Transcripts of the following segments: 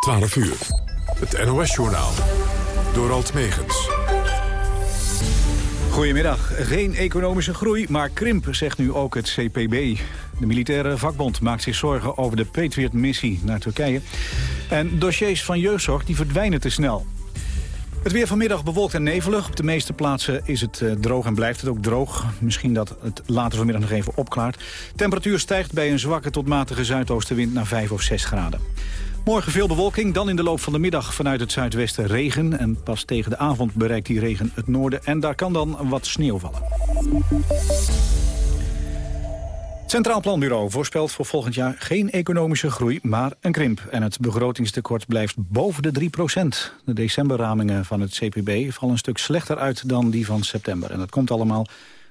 12 uur. Het NOS-journaal. Door Alt Megens. Goedemiddag. Geen economische groei, maar krimp, zegt nu ook het CPB. De militaire vakbond maakt zich zorgen over de Patriot-missie naar Turkije. En dossiers van jeugdzorg die verdwijnen te snel. Het weer vanmiddag bewolkt en nevelig. Op de meeste plaatsen is het uh, droog en blijft het ook droog. Misschien dat het later vanmiddag nog even opklaart. Temperatuur stijgt bij een zwakke tot matige zuidoostenwind naar 5 of 6 graden. Morgen veel bewolking, dan in de loop van de middag vanuit het zuidwesten regen. En pas tegen de avond bereikt die regen het noorden. En daar kan dan wat sneeuw vallen. Centraal Planbureau voorspelt voor volgend jaar geen economische groei, maar een krimp. En het begrotingstekort blijft boven de 3% De decemberramingen van het CPB vallen een stuk slechter uit dan die van september. En dat komt allemaal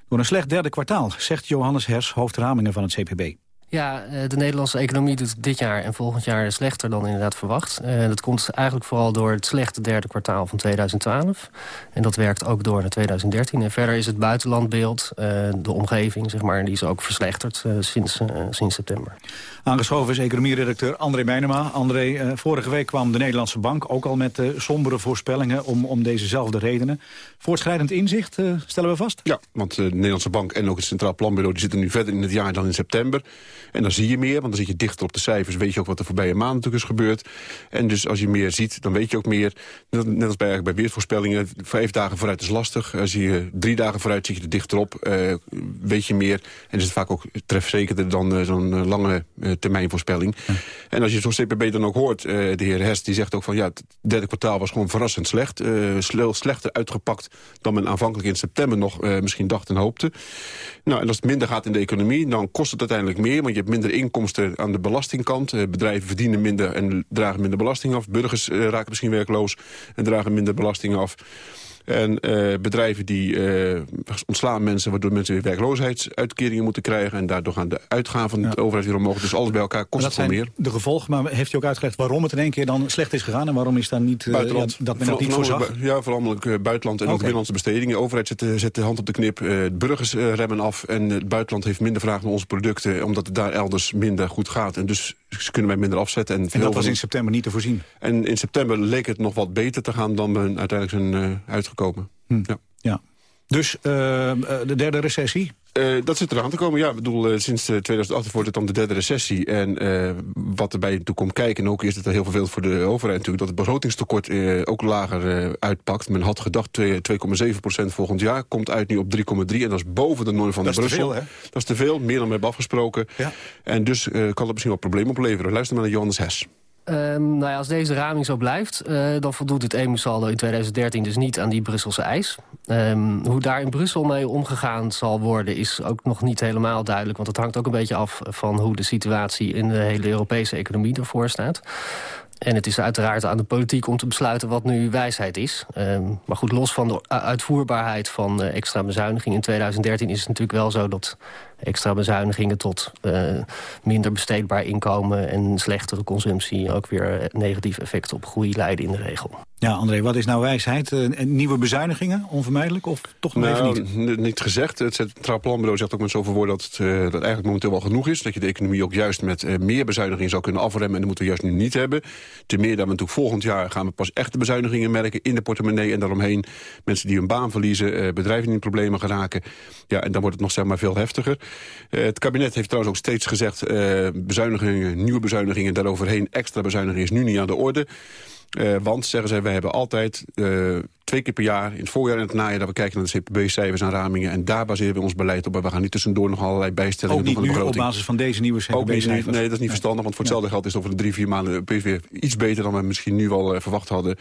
door een slecht derde kwartaal, zegt Johannes Hers, hoofdramingen van het CPB. Ja, eh, de Nederlandse economie doet dit jaar en volgend jaar slechter dan inderdaad verwacht. Uh, dat komt eigenlijk vooral door het slechte derde kwartaal van 2012. En dat werkt ook door naar 2013. En verder is het buitenlandbeeld, uh, de omgeving, zeg maar, die is ook verslechterd sinds, sinds september. Aangeschoven is economieredacteur André Meijnema. André, vorige week kwam de Nederlandse Bank ook al met sombere voorspellingen om, om dezezelfde redenen. Voortschrijdend inzicht, stellen we vast? Ja, want de Nederlandse Bank en ook het Centraal Planbureau die zitten nu verder in het jaar dan in september. En dan zie je meer, want dan zit je dichter op de cijfers... weet je ook wat er voorbije maanden natuurlijk is gebeurd. En dus als je meer ziet, dan weet je ook meer. Net, als bij, bij weersvoorspellingen, vijf dagen vooruit is lastig. Als je drie dagen vooruit zit je er dichterop, uh, weet je meer. En is het vaak ook trefzekerder dan uh, zo'n uh, lange termijnvoorspelling. Ja. En als je zo'n CPB dan ook hoort, de heer Hest, die zegt ook van... ja, het derde kwartaal was gewoon verrassend slecht. slechter uitgepakt dan men aanvankelijk in september nog misschien dacht en hoopte. Nou, en als het minder gaat in de economie, dan kost het uiteindelijk meer... je hebt minder inkomsten aan de belastingkant. Eh, bedrijven verdienen minder en dragen minder belasting af. Burgers eh, raken misschien werkloos en dragen minder belasting af. En uh, bedrijven die uh, ontslaan mensen... waardoor mensen weer werkloosheidsuitkeringen moeten krijgen... en daardoor gaan de uitgaven van de overheid weer omhoog. Dus alles bij elkaar kost het veel meer. de gevolgen, maar heeft u ook uitgelegd waarom het in één keer dan slecht is gegaan... en waarom is daar niet, buitenland, ja, dat men dat niet voorzag? Ja, vooral buitenland en ook binnenlandse bestedingen. De overheid zet, zet, de hand op de knip, de burgers remmen af... en het buitenland heeft minder vraag naar onze producten... omdat het daar elders minder goed gaat. En dus ze kunnen wij minder afzetten. En, en dat was in september niet te voorzien? En in september leek het nog wat beter te gaan dan we uiteindelijk zijn uh, uitgekomen. Hm. Ja. ja. Dus uh, de derde recessie? Uh, dat zit eraan te komen, ja. Ik bedoel, uh, sinds 2008 wordt het dan de derde recessie. En uh, wat erbij toe komt kijken, en ook is het heel vervelend voor de overheid natuurlijk... dat het begrotingstekort ook lager uitpakt. Men had gedacht 2,7% volgend jaar, komt uit nu op 3,3. En dat is boven de norm van dat Brussel. Veel, hè? Dat is te veel, meer dan we hebben afgesproken. Ja. En dus kan dat misschien wel problemen opleveren. Luister maar naar Johannes Hess. Um, nou ja, als deze raming zo blijft, uh, dan voldoet het EMU-saldo in 2013 dus niet aan die Brusselse eis. Um, hoe daar in Brussel mee omgegaan zal worden is ook nog niet helemaal duidelijk. Want het hangt ook een beetje af van hoe de situatie in de hele Europese economie ervoor staat. En het is uiteraard aan de politiek om te besluiten wat nu wijsheid is. Um, maar goed, los van de uitvoerbaarheid van uh, extra bezuiniging in 2013... is het natuurlijk wel zo dat extra bezuinigingen tot uh, minder besteedbaar inkomen... en slechtere consumptie ook weer negatief effecten op groei leiden in de regel. Ja, André, wat is nou wijsheid? Uh, nieuwe bezuinigingen, onvermijdelijk, of toch nog nou, even niet? Niet gezegd. Het Centraal Planbureau zegt ook met zoveel woorden dat het uh, dat eigenlijk momenteel wel genoeg is. Dat je de economie ook juist met uh, meer bezuinigingen zou kunnen afremmen. En dat moeten we juist nu niet hebben. Ten meer dat we natuurlijk volgend jaar gaan we pas echte bezuinigingen merken in de portemonnee en daaromheen. Mensen die hun baan verliezen, bedrijven die in problemen geraken. Ja, en dan wordt het nog zeg maar veel heftiger. het kabinet heeft trouwens ook steeds gezegd, bezuinigingen, nieuwe bezuinigingen, daaroverheen extra bezuinigingen is nu niet aan de orde. Uh, want, zeggen zij, wij hebben altijd uh, twee keer per jaar... in het voorjaar en het najaar dat we kijken naar de CPB-cijfers en ramingen... en daar baseren we ons beleid op. En we gaan niet tussendoor nog allerlei bijstellingen doen van de begroting. op basis van deze nieuwe CPB-cijfers? Nee, dat is niet verstandig, want voor hetzelfde geld is het over de drie, vier maanden... weer iets beter dan we misschien nu al uh, verwacht hadden.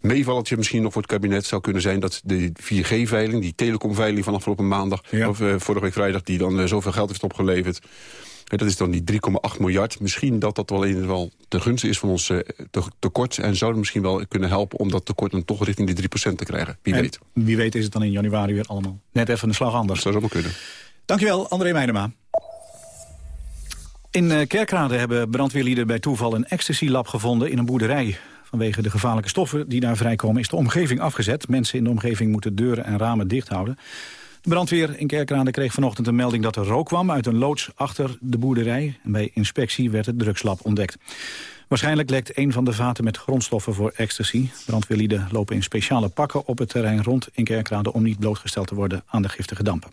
Meevalletje misschien nog voor het kabinet zou kunnen zijn... dat de 4G-veiling, die telecomveiling van afgelopen maandag... Ja. of vorige week vrijdag, die dan zoveel geld heeft opgeleverd... Dat is dan die 3,8 miljard. Misschien dat dat wel in wel te gunsten is van ons uh, tekort. En zou misschien wel kunnen helpen om dat tekort dan toch richting die 3% te krijgen. Wie en weet. Wie weet is het dan in januari weer allemaal net even een slag anders. Dat zou zo kunnen. Dankjewel, André Meijnema. In uh, Kerkrade hebben brandweerlieden bij toeval een ecstasy-lab gevonden in een boerderij. Vanwege de gevaarlijke stoffen die daar vrijkomen is de omgeving afgezet. Mensen in de omgeving moeten deuren en ramen dicht houden. De brandweer in Kerkrade kreeg vanochtend een melding dat er rook kwam uit een loods achter de boerderij. En bij inspectie werd het drugslab ontdekt. Waarschijnlijk lekt een van de vaten met grondstoffen voor ecstasy. Brandweerlieden lopen in speciale pakken op het terrein rond in Kerkrade... om niet blootgesteld te worden aan de giftige dampen.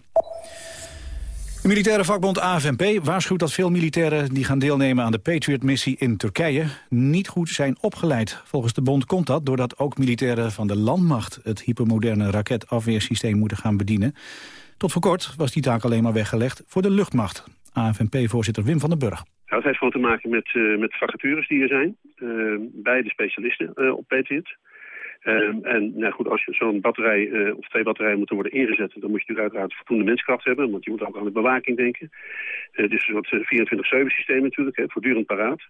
De militaire vakbond AFNP waarschuwt dat veel militairen die gaan deelnemen aan de Patriot-missie in Turkije niet goed zijn opgeleid. Volgens de bond komt dat doordat ook militairen van de landmacht het hypermoderne raketafweersysteem moeten gaan bedienen. Tot voor kort was die taak alleen maar weggelegd voor de luchtmacht. AFNP-voorzitter Wim van den Burg. Nou, het heeft gewoon te maken met, uh, met vacatures die er zijn uh, bij de specialisten uh, op Patriot. Um, en nou goed, als je zo'n batterij uh, of twee batterijen moeten worden ingezet... dan moet je natuurlijk uiteraard voldoende menskracht hebben... want je moet ook aan de bewaking denken. Uh, dus een soort 24-7 systeem natuurlijk, hè, voortdurend paraat.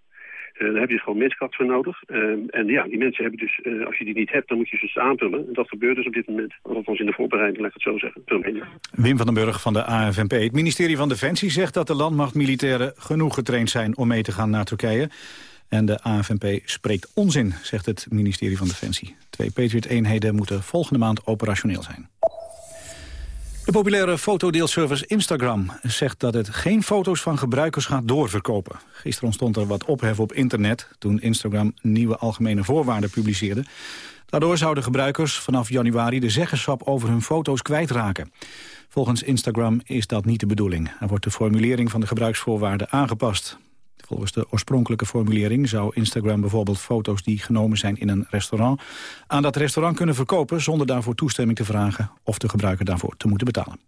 Uh, daar heb je dus gewoon menskracht voor nodig. Uh, en ja, die mensen hebben dus, als je die niet hebt, dan moet je ze dus aanvullen. En dat gebeurt dus op dit moment. Althans in de voorbereiding, laat ik het zo zeggen. Wim van den Burg van de AFNP. Het ministerie van Defensie zegt dat de landmachtmilitairen genoeg getraind zijn om mee te gaan naar Turkije. En de AFNP spreekt onzin, zegt het ministerie van Defensie. Twee Patriot-eenheden moeten volgende maand operationeel zijn. De populaire fotodeelservice Instagram zegt dat het geen foto's van gebruikers gaat doorverkopen. Gisteren ontstond er wat ophef op internet toen Instagram nieuwe algemene voorwaarden publiceerde. Daardoor zouden gebruikers vanaf januari de zeggenschap over hun foto's kwijtraken. Volgens Instagram is dat niet de bedoeling. Er wordt de formulering van de gebruiksvoorwaarden aangepast. Volgens de oorspronkelijke formulering zou Instagram bijvoorbeeld foto's die genomen zijn in een restaurant aan dat restaurant kunnen verkopen zonder daarvoor toestemming te vragen of de gebruiker daarvoor te moeten betalen.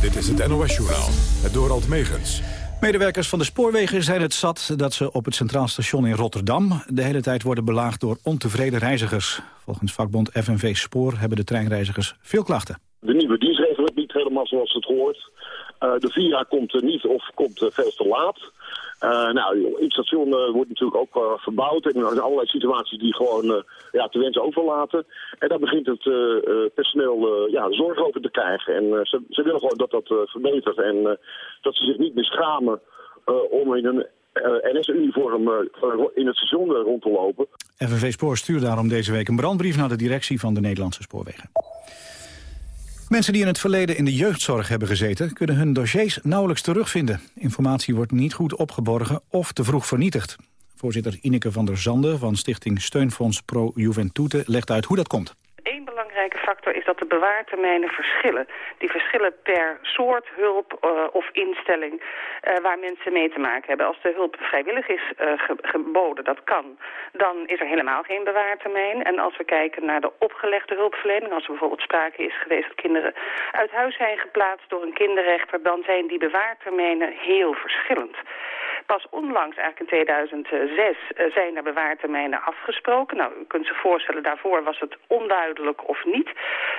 Dit is het NOS Journaal, het Dorald Megens. Medewerkers van de spoorwegen zijn het zat dat ze op het Centraal Station in Rotterdam de hele tijd worden belaagd door ontevreden reizigers. Volgens vakbond FNV Spoor hebben de treinreizigers veel klachten. De nieuwe dienstregeling niet helemaal zoals het hoort. Uh, de VIA komt er niet of komt er veel te laat. Uh, nou, het station uh, wordt natuurlijk ook uh, verbouwd en er zijn allerlei situaties die gewoon ja, te wensen overlaten. En daar begint het personeel ja, zorg over te krijgen. En ze, ze, willen gewoon dat dat verbetert en dat ze zich niet meer schamen om in een NS-uniform in het station rond te lopen. FNV Spoor stuurt daarom deze week een brandbrief naar de directie van de Nederlandse spoorwegen. Mensen die in het verleden in de jeugdzorg hebben gezeten... kunnen hun dossiers nauwelijks terugvinden. Informatie wordt niet goed opgeborgen of te vroeg vernietigd. Voorzitter Ineke van der Zande van Stichting Steunfonds Pro Juventute legt uit hoe dat komt belangrijke factor is dat de bewaartermijnen verschillen. Die verschillen per soort hulp uh, of instelling uh, waar mensen mee te maken hebben. Als de hulp vrijwillig is ge geboden, dat kan, dan is er helemaal geen bewaartermijn. En als we kijken naar de opgelegde hulpverlening, als er bijvoorbeeld sprake is geweest dat kinderen uit huis zijn geplaatst door een kinderrechter, dan zijn die bewaartermijnen heel verschillend. Pas onlangs, eigenlijk in 2006, zijn er bewaartermijnen afgesproken. Nou, u kunt zich voorstellen, daarvoor was het onduidelijk of niet.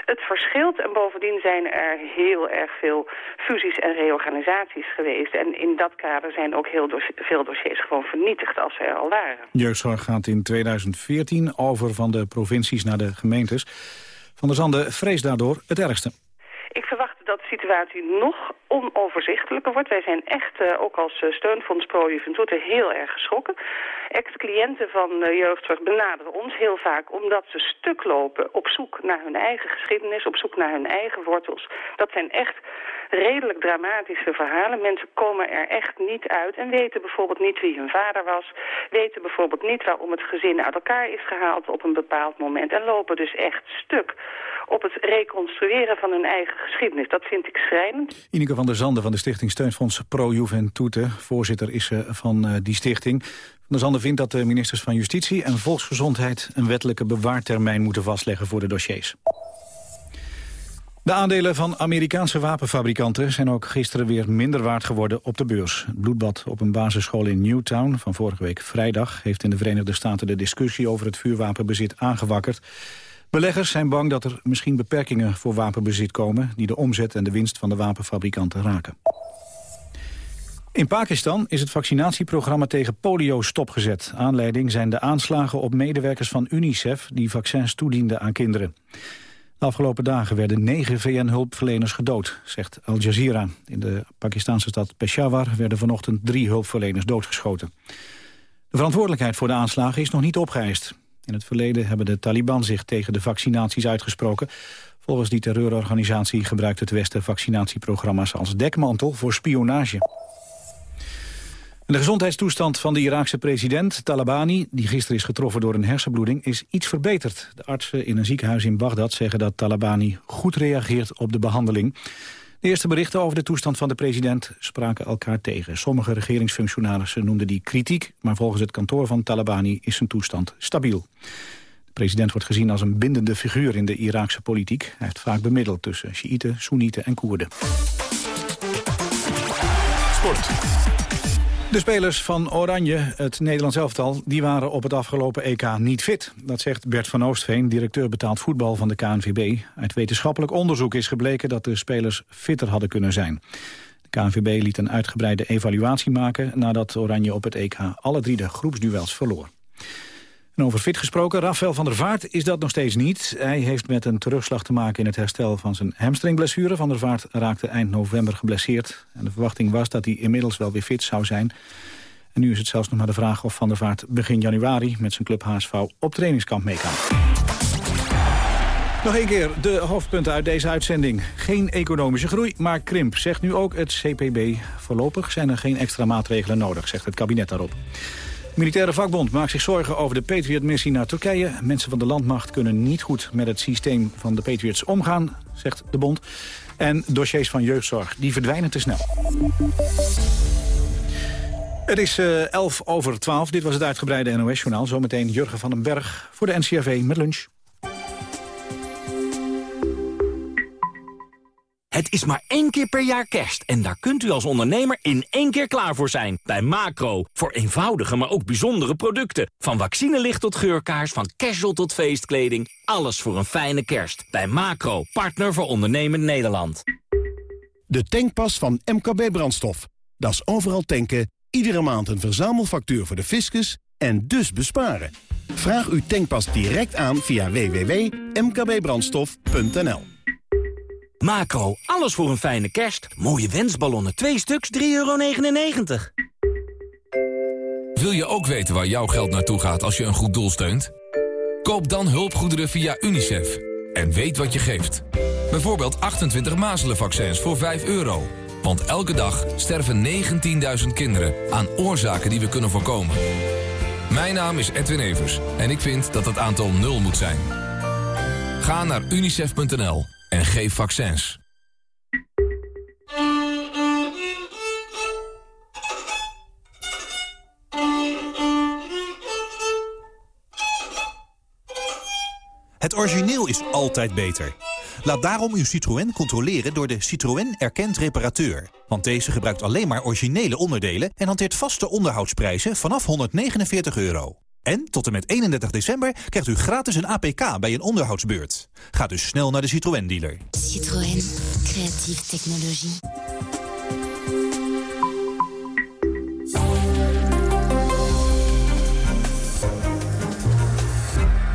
Het verschilt en bovendien zijn er heel erg veel fusies en reorganisaties geweest. En in dat kader zijn ook heel veel dossiers gewoon vernietigd als ze er al waren. Jeugdzorg gaat in 2014 over van de provincies naar de gemeentes. Van der Zande vreest daardoor het ergste. Ik verwacht dat de situatie nog onoverzichtelijker wordt. Wij zijn echt, uh, ook als uh, steunfonds Pro Juventute, heel erg geschrokken. Ex-cliënten van uh, jeugdzorg benaderen ons heel vaak omdat ze stuk lopen op zoek naar hun eigen geschiedenis, op zoek naar hun eigen wortels. Dat zijn echt redelijk dramatische verhalen. Mensen komen er echt niet uit en weten bijvoorbeeld niet wie hun vader was. Weten bijvoorbeeld niet waarom het gezin uit elkaar is gehaald op een bepaald moment. En lopen dus echt stuk op het reconstrueren van hun eigen geschiedenis. Vind ik schrijnend. Ineke van der Zanden van de Stichting Steunfonds Pro Juventute. Voorzitter is ze van uh, die stichting. Van der Zanden vindt dat de ministers van Justitie en Volksgezondheid... een wettelijke bewaartermijn moeten vastleggen voor de dossiers. De aandelen van Amerikaanse wapenfabrikanten zijn ook gisteren weer minder waard geworden op de beurs. Het bloedbad op een basisschool in Newtown van vorige week vrijdag heeft in de Verenigde Staten de discussie over het vuurwapenbezit aangewakkerd. Beleggers zijn bang dat er misschien beperkingen voor wapenbezit komen... die de omzet en de winst van de wapenfabrikanten raken. In Pakistan is het vaccinatieprogramma tegen polio stopgezet. Aanleiding zijn de aanslagen op medewerkers van UNICEF... die vaccins toedienden aan kinderen. De afgelopen dagen werden negen VN-hulpverleners gedood, zegt Al Jazeera. In de Pakistanse stad Peshawar werden vanochtend drie hulpverleners doodgeschoten. De verantwoordelijkheid voor de aanslagen is nog niet opgeëist. In het verleden hebben de Taliban zich tegen de vaccinaties uitgesproken. Volgens die terreurorganisatie gebruikt het Westen vaccinatieprogramma's als dekmantel voor spionage. De gezondheidstoestand van de Iraakse president Talabani... die gisteren is getroffen door een hersenbloeding, is iets verbeterd. De artsen in een ziekenhuis in Bagdad zeggen dat Talabani goed reageert op de behandeling. De eerste berichten over de toestand van de president spraken elkaar tegen. Sommige regeringsfunctionarissen noemden die kritiek... maar volgens het kantoor van Talabani is zijn toestand stabiel. De president wordt gezien als een bindende figuur in de Iraakse politiek. Hij heeft vaak bemiddeld tussen Sjiïten, Soenieten en Koerden. De spelers van Oranje, het Nederlands elftal, die waren op het afgelopen EK niet fit. Dat zegt Bert van Oostveen, directeur betaald voetbal van de KNVB. Uit wetenschappelijk onderzoek is gebleken dat de spelers fitter hadden kunnen zijn. De KNVB liet een uitgebreide evaluatie maken nadat Oranje op het EK alle drie de groepsduels verloor. Over fit gesproken, Rafael van der Vaart is dat nog steeds niet. Hij heeft met een terugslag te maken in het herstel van zijn hamstringblessure. Van der Vaart raakte eind november geblesseerd. En de verwachting was dat hij inmiddels wel weer fit zou zijn. En nu is het zelfs nog maar de vraag of Van der Vaart begin januari... met zijn club HSV op trainingskamp mee kan. Nog een keer de hoofdpunten uit deze uitzending. Geen economische groei, maar krimp, zegt nu ook het CPB. Voorlopig zijn er geen extra maatregelen nodig, zegt het kabinet daarop militaire vakbond maakt zich zorgen over de Patriot-missie naar Turkije. Mensen van de landmacht kunnen niet goed met het systeem van de Patriots omgaan, zegt de bond. En dossiers van jeugdzorg, die verdwijnen te snel. Het is uh, eh, 11 over 12. Dit was het uitgebreide NOS-journaal. Zometeen Jurgen van den Berg voor de NCRV met lunch. Het is maar één keer per jaar kerst en daar kunt u als ondernemer in één keer klaar voor zijn. Bij Macro, voor eenvoudige maar ook bijzondere producten. Van vaccinelicht tot geurkaars, van casual tot feestkleding. Alles voor een fijne kerst. Bij Macro, partner voor ondernemend Nederland. De tankpas van MKB Brandstof. Dat is overal tanken, iedere maand een verzamelfactuur voor de fiscus en dus besparen. Vraag uw tankpas direct aan via www.mkbbrandstof.nl Macro, alles voor een fijne kerst. Mooie wensballonnen, twee stuks, 3,99 euro. Wil je ook weten waar jouw geld naartoe gaat als je een goed doel steunt? Koop dan hulpgoederen via UNICEF. En weet wat je geeft. Bijvoorbeeld 28 mazelenvaccins voor 5 euro. Want elke dag sterven 19.000 kinderen aan oorzaken die we kunnen voorkomen. Mijn naam is Edwin Evers en ik vind dat het aantal nul moet zijn. Ga naar unicef.nl en geef vaccins. Het origineel is altijd beter. Laat daarom uw Citroën controleren door de Citroën Erkend Reparateur. Want deze gebruikt alleen maar originele onderdelen... en hanteert vaste onderhoudsprijzen vanaf 149 euro. En tot en met 31 december krijgt u gratis een APK bij een onderhoudsbeurt. Ga dus snel naar de Citroën-dealer. Citroën. Creatieve technologie.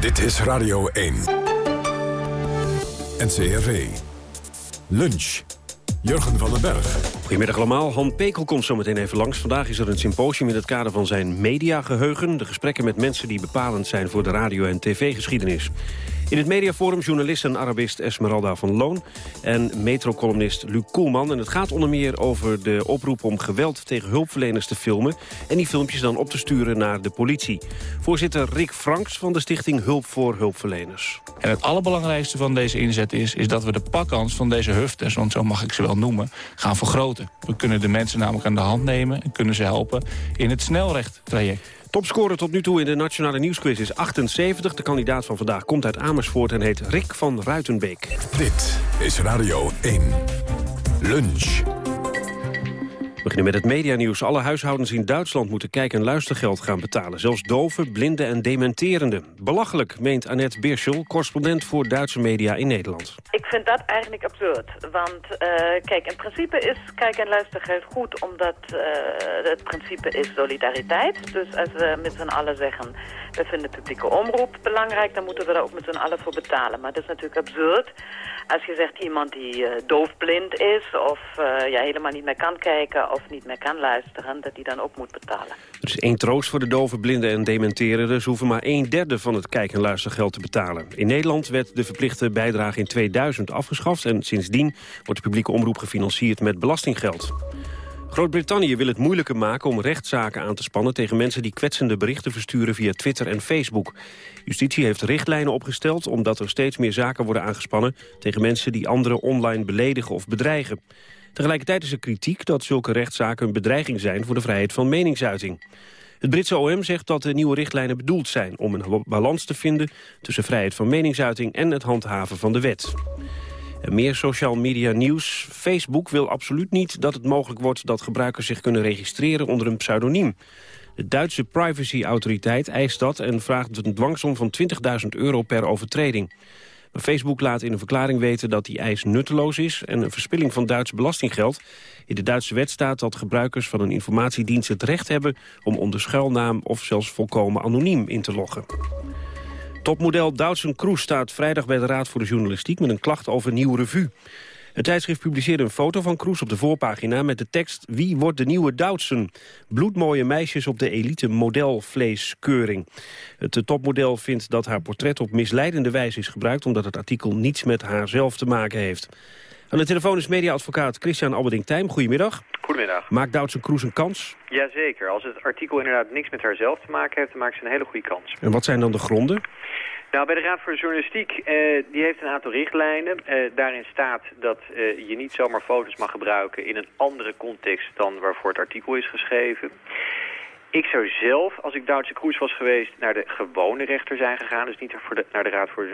Dit is Radio 1. NCRV. Lunch. Jurgen van den Berg. Goedemiddag allemaal. Han Pekel komt zo meteen even langs. Vandaag is er een symposium in het kader van zijn mediageheugen. De gesprekken met mensen die bepalend zijn voor de radio- en tv-geschiedenis. In het mediaforum journalist en Arabist Esmeralda van Loon... en metrocolumnist Luc Koelman. En het gaat onder meer over de oproep om geweld tegen hulpverleners te filmen... en die filmpjes dan op te sturen naar de politie. Voorzitter Rick Franks van de stichting Hulp voor Hulpverleners. En het allerbelangrijkste van deze inzet is... is dat we de pakkans van deze hufters, want zo mag ik ze wel noemen... gaan vergroten. We kunnen de mensen namelijk aan de hand nemen... en kunnen ze helpen in het snelrechttraject. Topscorer tot nu toe in de Nationale Nieuwsquiz is 78. De kandidaat van vandaag komt uit Amersfoort en heet Rick van Ruitenbeek. Dit is Radio 1. Lunch. Beginnen met het medianieuws. Alle huishoudens in Duitsland moeten kijk- en luistergeld gaan betalen. Zelfs doven, blinden en dementerenden. Belachelijk, meent Annette Birschel, correspondent voor Duitse media in Nederland. Ik vind dat eigenlijk absurd. Want uh, kijk, in principe is kijk- en luistergeld goed... omdat uh, het principe is solidariteit. Dus als we met z'n allen zeggen we vinden publieke omroep belangrijk, dan moeten we daar ook met z'n allen voor betalen. Maar het is natuurlijk absurd als je zegt iemand die uh, doofblind is of uh, ja, helemaal niet meer kan kijken of niet meer kan luisteren, dat die dan ook moet betalen. Er is één troost voor de doven, blinden en dementerenden. Ze hoeven maar een derde van het kijk- en luistergeld te betalen. In Nederland werd de verplichte bijdrage in 2000 afgeschaft en sindsdien wordt de publieke omroep gefinancierd met belastinggeld. Groot-Brittannië wil het moeilijker maken om rechtszaken aan te spannen... tegen mensen die kwetsende berichten versturen via Twitter en Facebook. Justitie heeft richtlijnen opgesteld omdat er steeds meer zaken worden aangespannen... tegen mensen die anderen online beledigen of bedreigen. Tegelijkertijd is er kritiek dat zulke rechtszaken een bedreiging zijn... voor de vrijheid van meningsuiting. Het Britse OM zegt dat de nieuwe richtlijnen bedoeld zijn... om een balans te vinden tussen vrijheid van meningsuiting... en het handhaven van de wet. Meer social media nieuws. Facebook wil absoluut niet dat het mogelijk wordt dat gebruikers zich kunnen registreren onder een pseudoniem. De Duitse privacyautoriteit eist dat en vraagt een dwangsom van 20.000 euro per overtreding. Maar Facebook laat in een verklaring weten dat die eis nutteloos is... en een verspilling van Duits belastinggeld. In de Duitse wet staat dat gebruikers van een informatiedienst het recht hebben... om onder schuilnaam of zelfs volkomen anoniem in te loggen. Topmodel Doutzen Kroes staat vrijdag bij de Raad voor de Journalistiek... met een klacht over een nieuwe revue. Het tijdschrift publiceerde een foto van Kroes op de voorpagina... met de tekst Wie wordt de nieuwe Doutzen? Bloedmooie meisjes op de elite modelvleeskeuring. Het topmodel vindt dat haar portret op misleidende wijze is gebruikt... omdat het artikel niets met haarzelf te maken heeft. Aan de telefoon is mediaadvocaat Christian Alberding-Tijm. Goedemiddag. Goedemiddag. Maakt Doutzen Kroes een kans? Jazeker. Als het artikel inderdaad niks met haarzelf te maken heeft... dan maakt ze een hele goede kans. En wat zijn dan de gronden? Nou, bij de Raad voor Journalistiek, eh, die heeft een aantal richtlijnen. Eh, daarin staat dat eh, je niet zomaar foto's mag gebruiken in een andere context dan waarvoor het artikel is geschreven. Ik zou zelf, als ik Duitse Kroes was geweest, naar de gewone rechter zijn gegaan. Dus niet voor naar de Raad voor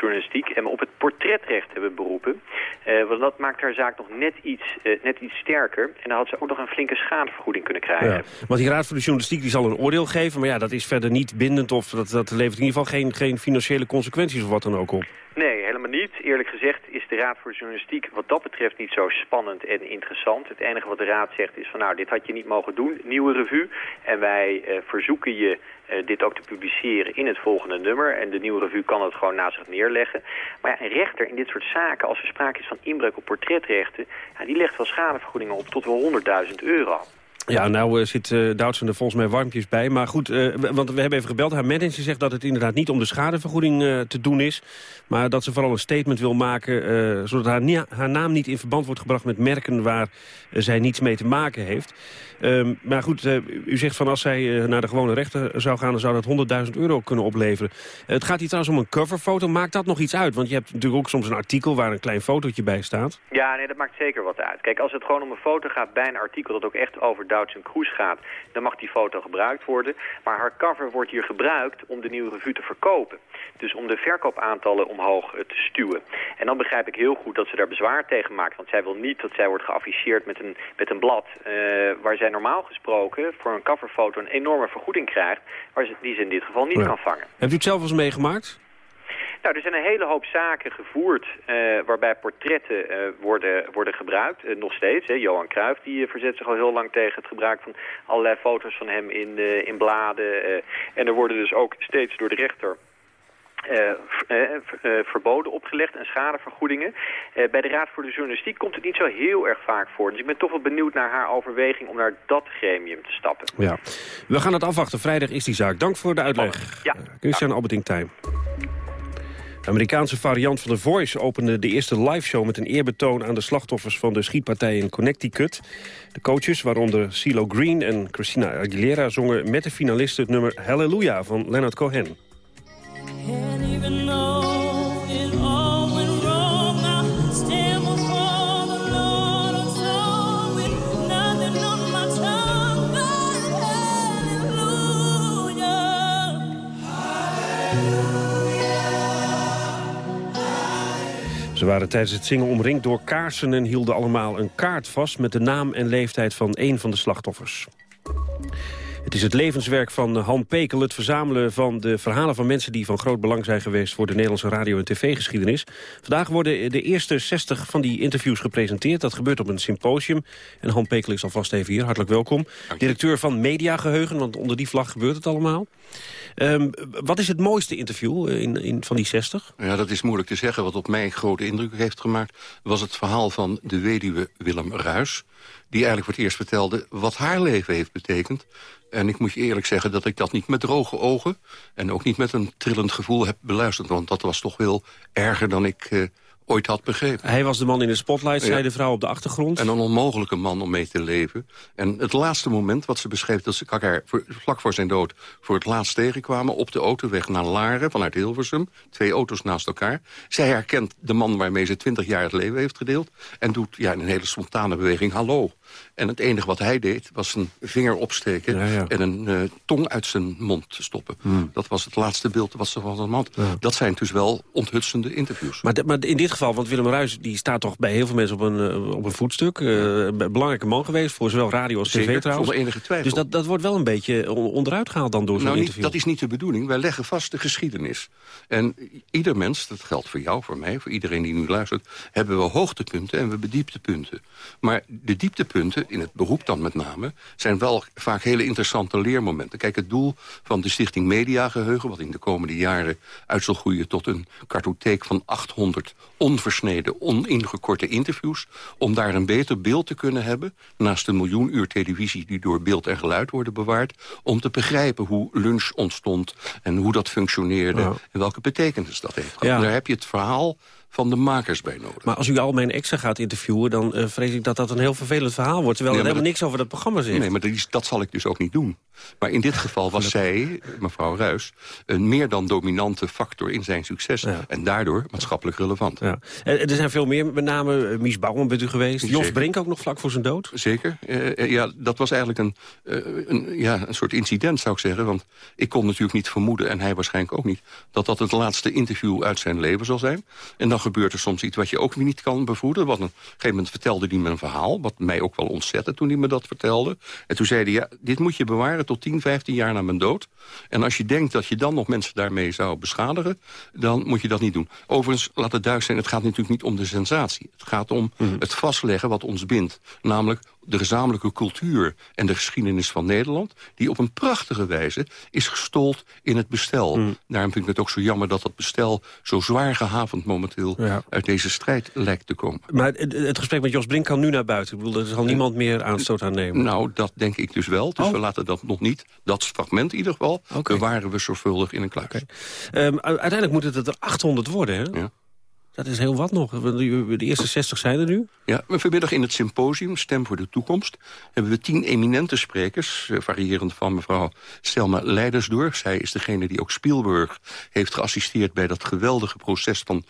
Journalistiek. En me op het portretrecht hebben beroepen. Uh, want dat maakt haar zaak nog net iets, uh, net iets sterker. En dan had ze ook nog een flinke schadevergoeding kunnen krijgen. Ja, want die Raad voor de Journalistiek die zal een oordeel geven. Maar ja, dat is verder niet bindend of dat, dat levert in ieder geval geen, geen financiële consequenties of wat dan ook op. Nee, helemaal niet. Eerlijk gezegd is de Raad voor Journalistiek wat dat betreft niet zo spannend en interessant. Het enige wat de Raad zegt is van nou, dit had je niet mogen doen, nieuwe revue. En wij uh, verzoeken je uh, dit ook te publiceren in het volgende nummer. En de nieuwe revue kan het gewoon naast zich neerleggen. Maar ja, een rechter in dit soort zaken, als er sprake is van inbreuk op portretrechten... Ja, die legt wel schadevergoedingen op tot wel 100.000 euro. Ja, nou uh, zit uh, Doutzen er volgens mij warmpjes bij. Maar goed, uh, want we hebben even gebeld. Haar manager zegt dat het inderdaad niet om de schadevergoeding te doen is. Maar dat ze vooral een statement wil maken... zodat haar, haar, naam niet in verband wordt gebracht met merken... waar zij niets mee te maken heeft. Um, maar goed, u zegt van als zij naar de gewone rechter zou gaan... dan zou dat 100.000 euro kunnen opleveren. het gaat hier trouwens om een coverfoto. Maakt dat nog iets uit? Want je hebt natuurlijk ook soms een artikel... waar een klein fotootje bij staat. Ja, nee, dat maakt zeker wat uit. Kijk, als het gewoon om een foto gaat bij een artikel... dat ook echt over Doutzen Kroes gaat, dan mag die foto gebruikt worden. Maar haar cover wordt hier gebruikt om de nieuwe revue te verkopen. Dus om de verkoopaantallen omhoog te stuwen. En dan begrijp ik heel goed dat ze daar bezwaar tegen maakt. Want zij wil niet dat zij wordt geafficheerd met een, met een blad... Uh, waar zij normaal gesproken voor een coverfoto een enorme vergoeding krijgt... waar ze, die ze in dit geval niet ja. kan vangen. Hebt u het zelf eens meegemaakt? Nou, er zijn een hele hoop zaken gevoerd uh, waarbij portretten uh, worden, worden gebruikt. Uh, nog steeds. Hè. Johan Cruijff die verzet zich al heel lang tegen het gebruik van allerlei foto's van hem in, in bladen. en er worden dus ook steeds door de rechter verboden opgelegd en schadevergoedingen. bij de Raad voor de Journalistiek komt het niet zo heel erg vaak voor. Dus ik ben toch wel benieuwd naar haar overweging om naar dat gremium te stappen. Ja, we gaan het afwachten. Vrijdag is die zaak. Dank voor de uitleg. Ja. Christian ja. Alberting Tijm. De Amerikaanse variant van The Voice opende de eerste liveshow... met een eerbetoon aan de slachtoffers van de schietpartij in Connecticut. De coaches, waaronder CeeLo Green en Christina Aguilera... zongen met de finalisten het nummer Hallelujah van Leonard Cohen. Ze waren tijdens het zingen omringd door kaarsen en hielden allemaal een kaart vast... met de naam en leeftijd van één van de slachtoffers. Het is het levenswerk van Han Pekel, het verzamelen van de verhalen van mensen die van groot belang zijn geweest voor de Nederlandse radio- en tv-geschiedenis. Vandaag worden de eerste 60 van die interviews gepresenteerd. Dat gebeurt op een symposium. En Han Pekel is alvast even hier, hartelijk welkom. Directeur van Mediageheugen, want onder die vlag gebeurt het allemaal. Ehm, wat is het mooiste interview in, in, van die 60? Ja, dat is moeilijk te zeggen. Wat op mij grote indruk heeft gemaakt... was het verhaal van de weduwe Willem Ruis... die eigenlijk voor het eerst vertelde wat haar leven heeft betekend. En ik moet je eerlijk zeggen dat ik dat niet met droge ogen... en ook niet met een trillend gevoel heb beluisterd. Want dat was toch wel erger dan ik... Ooit had begrepen. Hij was de man in de spotlight, zei de vrouw op de achtergrond. En een onmogelijke man om mee te leven. En het laatste moment wat ze beschreef... dat ze elkaar vlak voor zijn dood voor het laatst tegenkwamen... op de autoweg naar Laren vanuit Hilversum. Twee auto's naast elkaar. Zij herkent de man waarmee ze twintig jaar het leven heeft gedeeld... en doet ja, in een hele spontane beweging hallo. En het enige wat hij deed was een vinger opsteken... en een uh, tong uit zijn mond stoppen. Hmm. Dat was het laatste beeld wat ze van zijn mond. Dat zijn dus wel onthutsende interviews. Maar, maar in dit geval, want Willem Ruijs die staat toch bij heel veel mensen op een, uh, op een voetstuk. Uh, belangrijke man geweest, voor zowel radio als Zeker, tv trouwens. zonder enige twijfel. Dus dat, dat wordt wel een beetje onderuit gehaald dan door zo'n nou, interview. dat is niet de bedoeling. Wij leggen vast de geschiedenis. En ieder mens, dat geldt voor jou, voor mij, voor iedereen die nu luistert... hebben we hoogtepunten en we hebben dieptepunten. Maar de dieptepunten in het beroep dan met name... zijn wel vaak hele interessante leermomenten. Kijk, het doel van de Stichting Mediageheugen... wat in de komende jaren uit zal groeien tot een kartotheek van 800 onversneden, oningekorte interviews... om daar een beter beeld te kunnen hebben... naast een miljoen uur televisie die door beeld en geluid worden bewaard... om te begrijpen hoe lunch ontstond en hoe dat functioneerde... en welke betekenis dat heeft. Daar heb je het verhaal van de makers bij nodig. Maar als u al mijn extra gaat interviewen... dan uh, vrees ik dat dat een heel vervelend verhaal wordt... terwijl er helemaal niks over dat programma zegt. Nee, maar dat, dat, zal ik dus ook niet doen. Maar in dit geval was zij, mevrouw Ruis... een meer dan dominante factor in zijn succes. En daardoor maatschappelijk relevant. Ja. En, er zijn veel meer, met name uh, Mies Bouwman bent u geweest. Zeker. Jos Brink ook nog vlak voor zijn dood. Zeker. Uh, ja, dat was eigenlijk een, een, ja, een soort incident, zou ik zeggen. Want ik kon natuurlijk niet vermoeden, en hij waarschijnlijk ook niet... dat dat het laatste interview uit zijn leven zal zijn. En dan gebeurt er soms iets wat je ook weer niet kan bevoeden. Want op een gegeven moment vertelde hij me een verhaal... wat mij ook wel ontzette toen hij me dat vertelde. En toen zei hij, ja, dit moet je bewaren tot 10, 15 jaar na mijn dood. En als je denkt dat je dan nog mensen daarmee zou beschadigen... dan moet je dat niet doen. Overigens, laat het duidelijk zijn, het gaat natuurlijk niet om de sensatie. Het gaat om mm. het vastleggen wat ons bindt. Namelijk de gezamenlijke cultuur en de geschiedenis van Nederland... die op een prachtige wijze is gestold in het bestel. Mm. Daarom vind ik het ook zo jammer dat dat bestel... zo zwaar gehavend momenteel ja. uit deze strijd lijkt te komen. Maar het, het, gesprek met Jos Brink kan nu naar buiten. Ik bedoel, er zal niemand meer aanstoot aan nemen. Nou, dat denk ik dus wel. Dus oh. we laten dat nog niet, dat fragment in ieder geval... Okay. bewaren we zorgvuldig in een kluis. Okay. Um, uiteindelijk moet het er 800 worden, hè? Ja. Dat is heel wat nog. De eerste 60 zijn er nu. Ja, vanmiddag in het symposium Stem voor de Toekomst... hebben we tien eminente sprekers, eh, variërend van mevrouw Selma Leidersdorf. Zij is degene die ook Spielberg heeft geassisteerd... bij dat geweldige proces van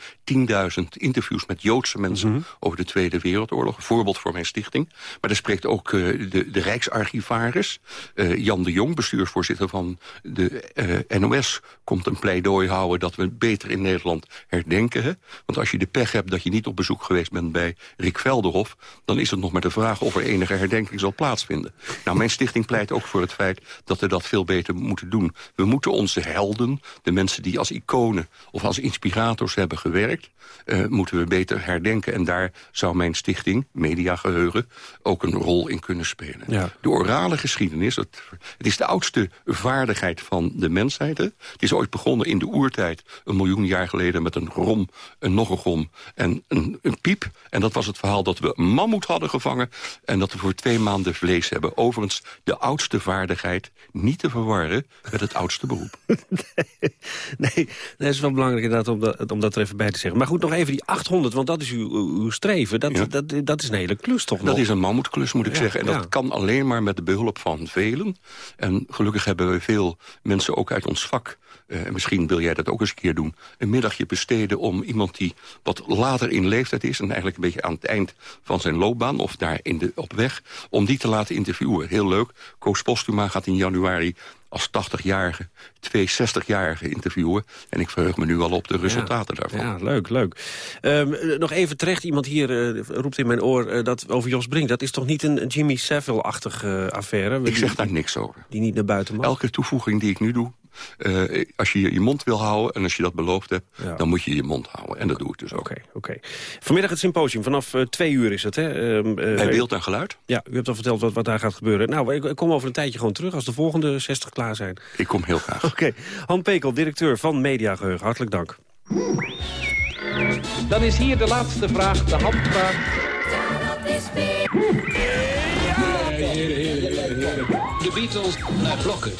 10.000 interviews met Joodse mensen... Mm -hmm. over de Tweede Wereldoorlog. Een voorbeeld voor mijn stichting. Maar er spreekt ook uh, de, de Rijksarchivaris. Uh, Jan de Jong, bestuursvoorzitter van de uh, NOS... komt een pleidooi houden dat we beter in Nederland herdenken. Hè? Want als je de pech hebt dat je niet op bezoek geweest bent bij Rick Velderhof... dan is het nog maar de vraag of er enige herdenking zal plaatsvinden. Nou, mijn stichting pleit ook voor het feit dat we dat veel beter moeten doen. We moeten onze helden, de mensen die als iconen of als inspirators hebben gewerkt... Uh, moeten we beter herdenken. En daar zou mijn stichting, Mediageheugen, ook een rol in kunnen spelen. Ja. De orale geschiedenis, het, het, is de oudste vaardigheid van de mensheid. Hè? Het is ooit begonnen in de oertijd, een miljoen jaar geleden... met een rom, een nog en een, een, piep. En dat was het verhaal dat we mammoet hadden gevangen... en dat we voor twee maanden vlees hebben. Overigens, de oudste vaardigheid niet te verwarren met het oudste beroep. nee, nee, dat is wel belangrijk inderdaad om dat, om dat er even bij te zeggen. Maar goed, nog even die 800, want dat is uw, uw streven. Dat, ja. dat, dat is een hele klus toch nog? Dat is een mammoetklus, moet ik ja, zeggen. En ja. dat kan alleen maar met de behulp van velen. En gelukkig hebben we veel mensen ook uit ons vak en misschien wil jij dat ook eens een keer doen... een middagje besteden om iemand die wat later in leeftijd is... en eigenlijk een beetje aan het eind van zijn loopbaan... of daar in de, op weg, om die te laten interviewen. Heel leuk. Koos Postuma gaat in januari als 80-jarige, twee 60-jarigen interviewen. En ik verheug me nu al op de resultaten daarvan. Ja, leuk, leuk. Um, nog even terecht, iemand hier uh, roept in mijn oor uh, dat over Jos Brink. Dat is toch niet een Jimmy Savile-achtige uh, affaire? Ik zeg daar niks over. Die niet naar buiten mag? Elke toevoeging die ik nu doe, uh, als je je mond wil houden en als je dat beloofd hebt... Ja. dan moet je je mond houden. En dat doe ik dus ook. Oké, okay, okay. Vanmiddag het symposium. Vanaf uh, twee uur is het, hè? Uh, Bij beeld en geluid? Ja, u hebt al verteld wat, wat daar gaat gebeuren. Nou, ik, ik, kom over een tijdje gewoon terug als de volgende 60 klaar zijn. Ik kom heel graag. Oké. Okay. Han Pekel, directeur van Mediageheugen. Hartelijk dank. Dan is hier de laatste vraag, de handvraag. De Beatles naar blokken.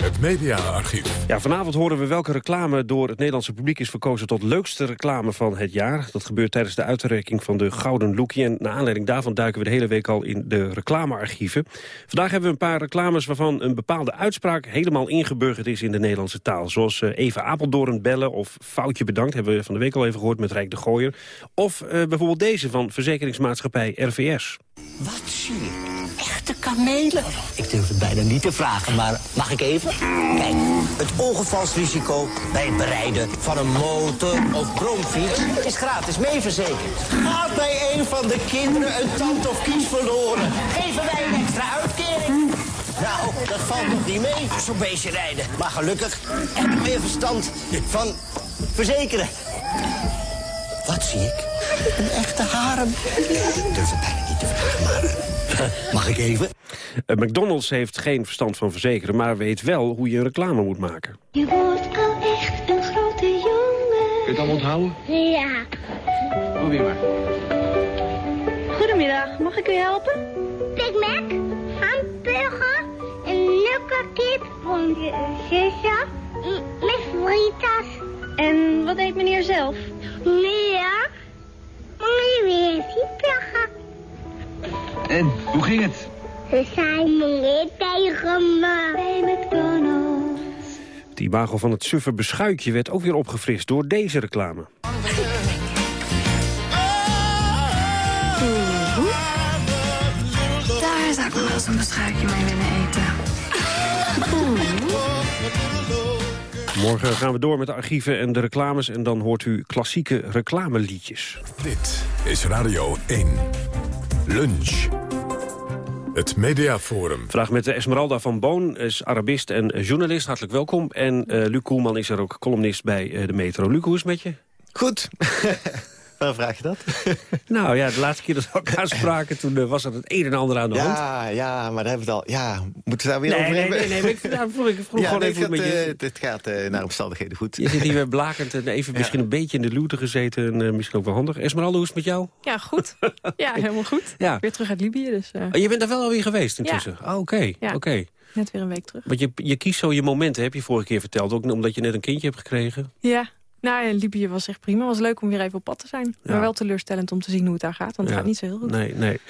Het mediaarchief. Ja, vanavond horen we welke reclame door het Nederlandse publiek is verkozen tot leukste reclame van het jaar. Dat gebeurt tijdens de uitreiking van de Gouden Lookie. En naar aanleiding daarvan duiken we de hele week al in de reclamearchieven. Vandaag hebben we een paar reclames waarvan een bepaalde uitspraak helemaal ingeburgerd is in de Nederlandse taal. Zoals uh, even Apeldoorn bellen of foutje bedankt, hebben we van de week al even gehoord met Rijk de Gooier. Of uh, bijvoorbeeld deze van verzekeringsmaatschappij RVS. Wat zie je? Ik durf het bijna niet te vragen, maar mag ik even? Kijk, het ongevalsrisico bij het bereiden van een motor- of bromfiets is gratis meeverzekerd. Gaat bij een van de kinderen een tand of kies verloren, geven wij een extra uitkering. Nou, dat valt nog niet mee, zo'n beestje rijden. Maar gelukkig ik meer verstand van verzekeren. Wat zie ik? Een echte harem. Ik durf het bijna niet te vragen, maar... Mag ik even? Uh, McDonald's heeft geen verstand van verzekeren, maar weet wel hoe je een reclame moet maken. Je wordt al echt een grote jongen. Kun je het allemaal onthouden? Ja. Probeer maar. Goedemiddag, mag ik u helpen? Big Mac, hamburger, een nukkerkip, zusje, met fritas. En wat eet meneer zelf? Ja, meneer weer burger. En, hoe ging het? Ze zijn meneer tegen me. Bij McDonald's. Het imago van het suffe beschuitje werd ook weer opgefrist door deze reclame. Daar zou ik nog wel eens een beschuitje mee willen eten. Morgen gaan we door met de archieven en de reclames... en dan hoort u klassieke reclameliedjes. Dit is Radio 1. Lunch. Het Mediaforum. Vandaag met Esmeralda van Boon, is Arabist en journalist. Hartelijk welkom. En uh, Luc Koelman is er ook columnist bij uh, de Metro. Luc, hoe is het met je? Goed. Waarom vraag je dat? nou ja, de laatste keer dat we elkaar spraken... toen uh, was er het een en ander aan de ja, hand. Ja, ja, maar daar hebben we het al... Ja, moeten we daar weer nee, over nee, hebben? Nee, nee, nee. Ik, nou, vroeg, ik vroeg ja, gewoon nee, even het met gaat, je... uh, het gaat uh, naar omstandigheden goed. Je zit hier weer blakend en even misschien een beetje in de luwte gezeten. En uh, misschien ook wel handig. Esmeralda, hoe is het met jou? Ja, goed. Ja, helemaal goed. Ja. Weer terug uit Libië. Dus, oh, je bent daar wel alweer geweest intussen? Ja. Oh, Oké, okay. ja. okay. Net weer een week terug. Want je, je kiest zo je momenten, heb je vorige keer verteld. Ook omdat je net een kindje hebt gekregen. Ja, nou, ja, Libië was echt prima. Het was leuk om weer even op pad te zijn. Ja. Maar wel teleurstellend om te zien hoe het daar gaat. Want het ja. gaat niet zo heel goed. Nee, nee.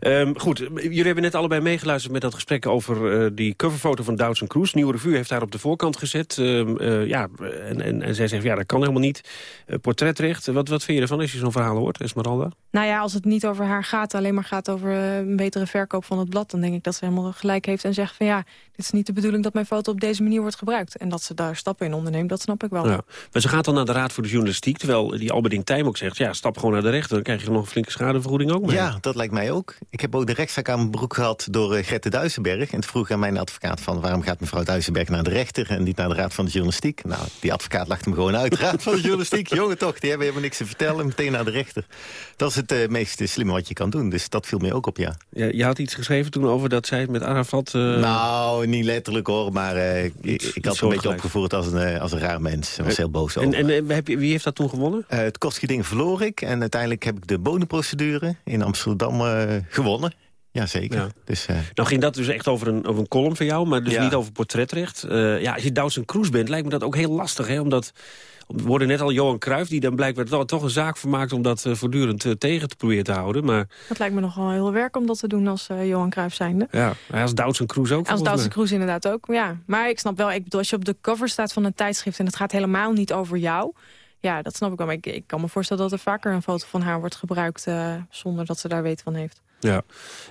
Um, goed, jullie hebben net allebei meegeluisterd met dat gesprek over uh, die coverfoto van Doutzen Kroes. Nieuwe Revue heeft daar op de voorkant gezet. Um, uh, ja, en, en, en zij zegt, ja, dat kan helemaal niet. Uh, portretrecht, wat, wat vind je ervan als je zo'n verhaal hoort, Esmeralda? Nou ja, als het niet over haar gaat, alleen maar gaat over een betere verkoop van het blad... dan denk ik dat ze helemaal gelijk heeft en zegt van ja, dit is niet de bedoeling dat mijn foto op deze manier wordt gebruikt. En dat ze daar stappen in onderneemt, dat snap ik wel. Ja. Maar ze gaat dan naar de Raad voor de Journalistiek, terwijl die Alberding Tijm ook zegt... ja, stap gewoon naar de rechter, dan krijg je nog een flinke schadevergoeding ook mee. Ja, dat lijkt mij ook. Ik heb ook de rechtszaak aan mijn broek gehad door uh, Grette Duisenberg. En toen vroeg aan mijn advocaat van waarom gaat mevrouw Duisenberg naar de rechter... en niet naar de Raad van de Journalistiek. Nou, die advocaat lacht hem gewoon uit. Raad van de Journalistiek, jongen toch, die hebben helemaal niks te vertellen. Meteen naar de rechter. Dat is het uh, meest slimme wat je kan doen. Dus dat viel mij ook op, ja. Ja je had iets geschreven toen over dat zij het met Arafat... Uh... Nou, niet letterlijk hoor, maar uh, ik, ik had een beetje opgevoerd als een, als een raar mens. Ik was heel boos over. En, en heb je, wie heeft dat toen gewonnen? Uh, het kostgeding verloor ik. En uiteindelijk heb ik de bonenprocedure in Amsterdam gewonnen. Ja, zeker. Ja. Dus, eh, Nou ging dat dus echt over een, over een column van jou, maar dus Ja. niet over portretrecht. Eh, ja, als je Doutzen Kroes bent, lijkt me dat ook heel lastig, hè? Omdat, we worden net al Johan Cruijff, die dan blijkbaar toch, toch een zaak van maakt... om dat eh, voortdurend tegen te proberen te houden. Maar Dat lijkt me nogal heel werk om dat te doen als eh, Johan Cruijff zijnde. ja, als Doutzen Kroes ook. Als Duitse mij. Kroes inderdaad ook, ja. Maar ik snap wel, ik bedoel, als je op de cover staat van een tijdschrift... en het gaat helemaal niet over jou... Ja, dat snap ik wel. Maar ik, ik kan me voorstellen dat er vaker een foto van haar wordt gebruikt... eh, zonder dat ze daar weet van heeft. Ja.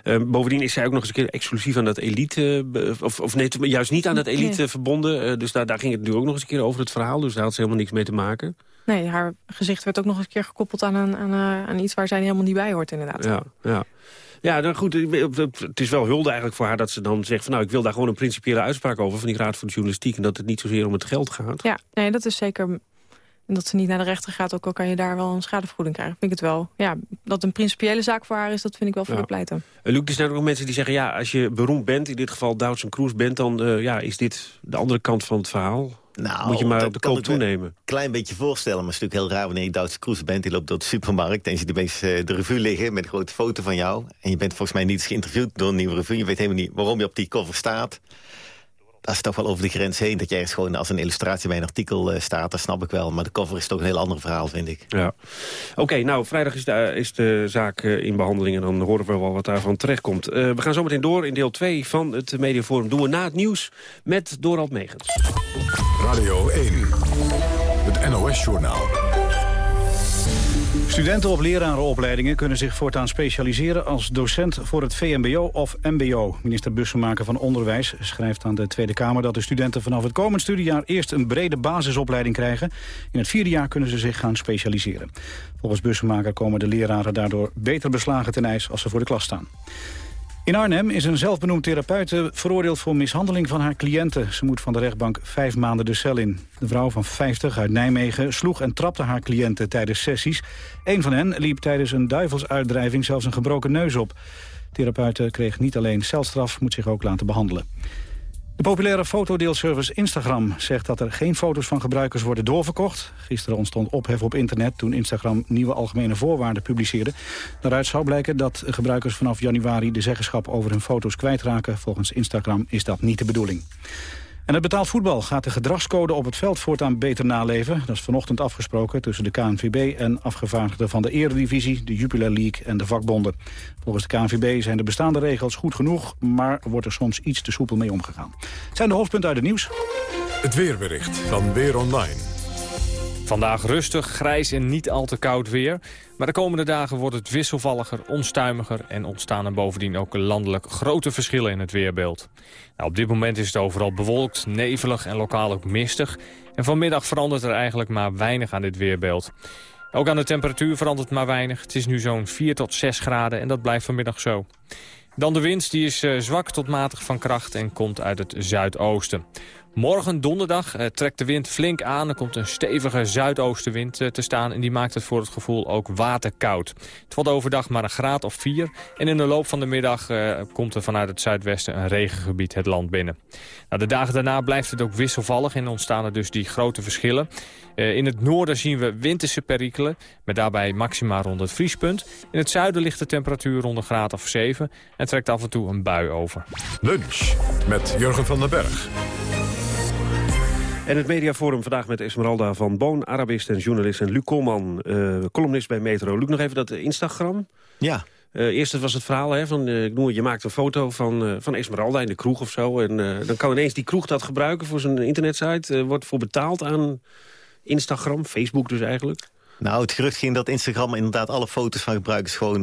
Eh, bovendien is zij ook nog eens een keer exclusief aan dat elite... eh, of, of nee, juist niet aan dat elite Nee. verbonden. Eh, dus daar, daar ging het nu ook nog eens een keer over het verhaal. Dus daar had ze helemaal niks mee te maken. Nee, haar gezicht werd ook nog eens een keer gekoppeld aan, een, aan, eh, aan iets waar zij helemaal niet bij hoort inderdaad. Ja, ja. Ja, dan goed, het is wel hulde eigenlijk voor haar dat ze dan zegt... van nou, ik wil daar gewoon een principiële uitspraak over... van die Raad voor de Journalistiek... en dat het niet zozeer om het geld gaat. Ja, nee, dat is zeker... En dat ze niet naar de rechter gaat, ook al kan je daar wel een schadevergoeding krijgen. Vind ik het wel. Ja, dat een principiële zaak voor haar is, dat vind ik wel voor Ja. de pleiten. Uh, Luc, er zijn ook mensen die zeggen... ja, als je beroemd bent, in dit geval Doutzen Kroes bent... dan eh, ja, is dit de andere kant van het verhaal. Nou, Moet je maar op de kan koop ik me toenemen. een klein beetje voorstellen. Maar het is natuurlijk heel raar wanneer je Duitse Kroes bent. Die loopt door de supermarkt en je ziet opeens eh, de revue liggen... met een grote foto van jou. En je bent volgens mij niet eens geïnterviewd door een nieuwe revue. Je weet helemaal niet waarom je op die cover staat. Dat is toch wel over de grens heen. Dat je ergens gewoon als een illustratie bij een artikel eh, staat. Dat snap ik wel. Maar de cover is toch een heel ander verhaal, vind ik. Ja. Oké, nou, vrijdag is de, is de zaak eh, in behandeling... en dan horen we wel wat daarvan terechtkomt. Eh we gaan zo meteen door in deel 2 van het Mediaforum. Doen we na het nieuws met Dorald Megens. Radio 1, het NOS-journaal. Studenten op lerarenopleidingen kunnen zich voortaan specialiseren als docent voor het VMBO of MBO. Minister Bussemaker van Onderwijs schrijft aan de Tweede Kamer dat de studenten vanaf het komend studiejaar eerst een brede basisopleiding krijgen. In het vierde jaar kunnen ze zich gaan specialiseren. Volgens Bussemaker komen de leraren daardoor beter beslagen ten ijs als ze voor de klas staan. In Arnhem is een zelfbenoemd therapeute veroordeeld voor mishandeling van haar cliënten. Ze moet van de rechtbank vijf maanden de cel in. De vrouw van 50 uit Nijmegen sloeg en trapte haar cliënten tijdens sessies. Een van hen liep tijdens een duivelsuitdrijving zelfs een gebroken neus op. De therapeute kreeg niet alleen celstraf, moet zich ook laten behandelen. De populaire fotodeelservice Instagram zegt dat er geen foto's van gebruikers worden doorverkocht. Gisteren ontstond ophef op internet toen Instagram nieuwe algemene voorwaarden publiceerde. Daaruit zou blijken dat gebruikers vanaf januari de zeggenschap over hun foto's kwijtraken. Volgens Instagram is dat niet de bedoeling. En het betaald voetbal gaat de gedragscode op het veld voortaan beter naleven. Dat is vanochtend afgesproken tussen de KNVB en afgevaardigden van de Eredivisie, de Jupiler League en de vakbonden. Volgens de KNVB zijn de bestaande regels goed genoeg, maar wordt er soms iets te soepel mee omgegaan. Zijn de hoofdpunten uit het nieuws. Het weerbericht van Weer Online. Vandaag rustig, grijs en niet al te koud weer. Maar de komende dagen wordt het wisselvalliger, onstuimiger... en ontstaan er bovendien ook landelijk grote verschillen in het weerbeeld. Nou, op dit moment is het overal bewolkt, nevelig en lokaal ook mistig. En vanmiddag verandert er eigenlijk maar weinig aan dit weerbeeld. Ook aan de temperatuur verandert maar weinig. Het is nu zo'n 4 tot 6 graden en dat blijft vanmiddag zo. Dan de wind, die is eh, zwak tot matig van kracht en komt uit het zuidoosten. Morgen donderdag eh, trekt de wind flink aan. Er komt een stevige zuidoostenwind eh, te staan en die maakt het voor het gevoel ook waterkoud. Het valt overdag maar een graad of 4 en in de loop van de middag eh, komt er vanuit het zuidwesten een regengebied het land binnen. Nou, de dagen daarna blijft het ook wisselvallig en ontstaan er dus die grote verschillen. In het noorden zien we winterse perikelen, met daarbij maxima rond het vriespunt. In het zuiden ligt de temperatuur rond een graad of 7 en trekt af en toe een bui over. Lunch met Jurgen van den Berg. En het mediaforum vandaag met Esmeralda van Boon, Arabist en journalist... en Luc Koolman, eh, columnist bij Metro. Luc, nog even dat Instagram. Ja. Eh, eerst was het verhaal, hè, van, eh, ik noem het, je maakt een foto van, van Esmeralda in de kroeg of zo. En dan kan ineens die kroeg dat gebruiken voor zijn internetsite. Wordt voor betaald aan Instagram, Facebook dus eigenlijk. Nou, het gerucht ging dat Instagram inderdaad alle foto's van gebruikers gewoon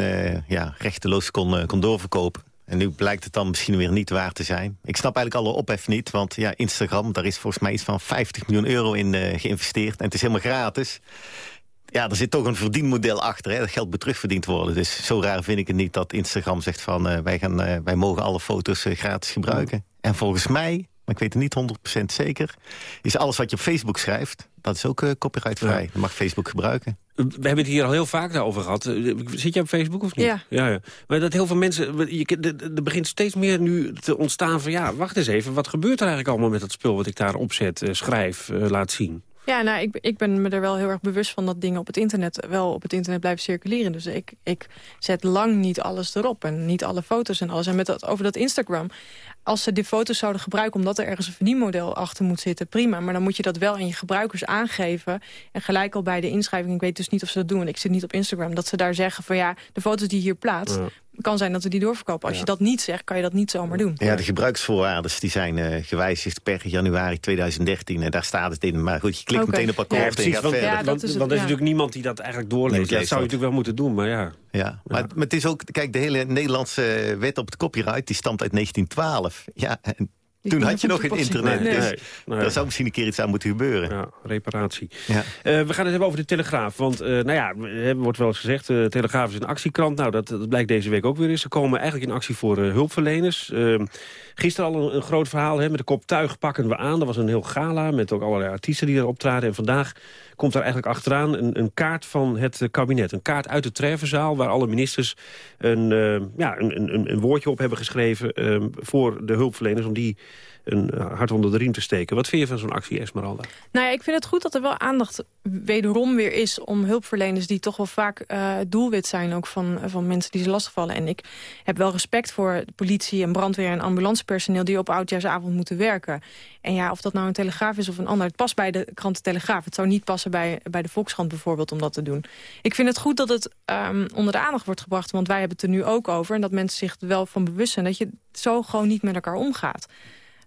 ja, rechteloos kon, kon doorverkopen. En nu blijkt het dan misschien weer niet waar te zijn. Ik snap eigenlijk alle ophef niet, want ja, Instagram... daar is volgens mij iets van 50 miljoen euro in eh, geïnvesteerd. En het is helemaal gratis. Ja, er zit toch een verdienmodel achter. Hè? Dat geld moet terugverdiend worden. Dus zo raar vind ik het niet dat Instagram zegt van... eh, wij, gaan, eh, wij mogen alle foto's gratis gebruiken. En volgens mij, maar ik weet het niet 100% zeker... is alles wat je op Facebook schrijft, dat is ook copyrightvrij. Dat mag Facebook gebruiken. We hebben het hier al heel vaak over gehad. Eh, Zit je op Facebook of niet? Ja. ja, ja. Maar dat heel veel mensen... Er begint steeds meer nu te ontstaan van... ja, wacht eens even, wat gebeurt er eigenlijk allemaal met dat spul... wat ik daar opzet, eh, schrijf, eh, laat zien? Ja, nou, ik, ik ben me er wel heel erg bewust van dat dingen op het internet wel op het internet blijven circuleren. Dus ik, ik zet lang niet alles erop en niet alle foto's en alles. En met dat, over dat Instagram, als ze die foto's zouden gebruiken... omdat er ergens een verdienmodel achter moet zitten, prima. Maar dan moet je dat wel aan je gebruikers aangeven. En gelijk al bij de inschrijving, ik weet dus niet of ze dat doen... ik zit niet op Instagram, dat ze daar zeggen van... ja, de foto's die hier plaatst, kan zijn dat we die doorverkopen. Als je dat niet zegt, kan je dat niet zomaar doen. Ja, de gebruiksvoorwaarden die zijn eh, gewijzigd per januari 2013. En daar staat het in. Maar goed, je klikt meteen op akkoord Ja, en want, verder. want, want er is natuurlijk niemand die dat eigenlijk doorleest. Nee, dat zou je natuurlijk wel moeten doen, maar ja. Ja, maar, maar het is ook, kijk, de hele Nederlandse wet op het copyright, die stamt uit 1912. Ja, en toen had je nog geen internet. Nee, dus nee, nee. daar zou misschien een keer iets aan moeten gebeuren. Ja, reparatie. Ja. Eh, we gaan het hebben over de Telegraaf. Want, eh, nou ja, er wordt wel eens gezegd, de Telegraaf is een actiekrant. Nou, dat, dat blijkt deze week ook weer eens. Ze komen eigenlijk in actie voor eh, hulpverleners. Eh, gisteren al een, een groot verhaal, hè, met de kop tuig pakken we aan. Dat was een heel gala, met ook allerlei artiesten die erop traden. En vandaag komt daar eigenlijk achteraan een, een kaart van het eh, kabinet. Een kaart uit de Trevenzaal, waar alle ministers een, eh, ja, een, een, een woordje op hebben geschreven... eh, voor de hulpverleners, om die een eh, hart onder de riem te steken. Wat vind je van zo'n actie, Esmeralda? Nou ja, ik vind het goed dat er wel aandacht wederom weer is... om hulpverleners die toch wel vaak eh, doelwit zijn... ook van, van mensen die ze lastigvallen. En ik heb wel respect voor politie en brandweer en ambulancepersoneel... die op oudjaarsavond moeten werken. En ja, of dat nou een Telegraaf is of een ander... het past bij de krant Telegraaf. Het zou niet passen bij, bij de Volkskrant bijvoorbeeld om dat te doen. Ik vind het goed dat het ehm, onder de aandacht wordt gebracht... want wij hebben het er nu ook over... en dat mensen zich er wel van bewust zijn... dat je zo gewoon niet met elkaar omgaat.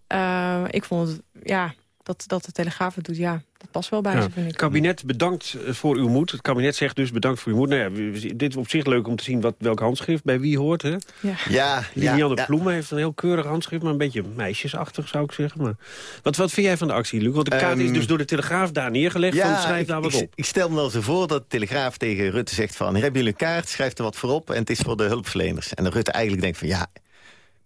Eh, ik vond het, ja, dat, dat de Telegraaf het doet, ja, dat past wel bij Ja. ze, vind ik. Het kabinet bedankt eh, voor uw moed. Het kabinet zegt dus bedankt voor uw moed. Nou ja, dit is op zich leuk om te zien wat, welk handschrift bij wie hoort. Hè? Ja, ja, Lilianne ja. Ploemen heeft een heel keurig handschrift... maar een beetje meisjesachtig, zou ik zeggen. Maar wat, wat vind jij van de actie, Luc? Want de kaart is Ehm, dus door de Telegraaf daar neergelegd. van, schrijf ik, daar wat op. ik stel me wel zo voor dat de Telegraaf tegen Rutte zegt van... hebben jullie een kaart, schrijf er wat voor op en het is voor de hulpverleners. En dat Rutte eigenlijk denkt van ja,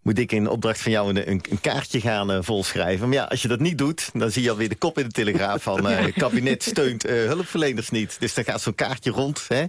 moet ik in opdracht van jou een, een, een kaartje gaan eh, volschrijven. Maar ja, als je dat niet doet, dan zie je alweer de kop in de Telegraaf van... eh, het kabinet steunt eh, hulpverleners niet. Dus dan gaat zo'n kaartje rond. Hè?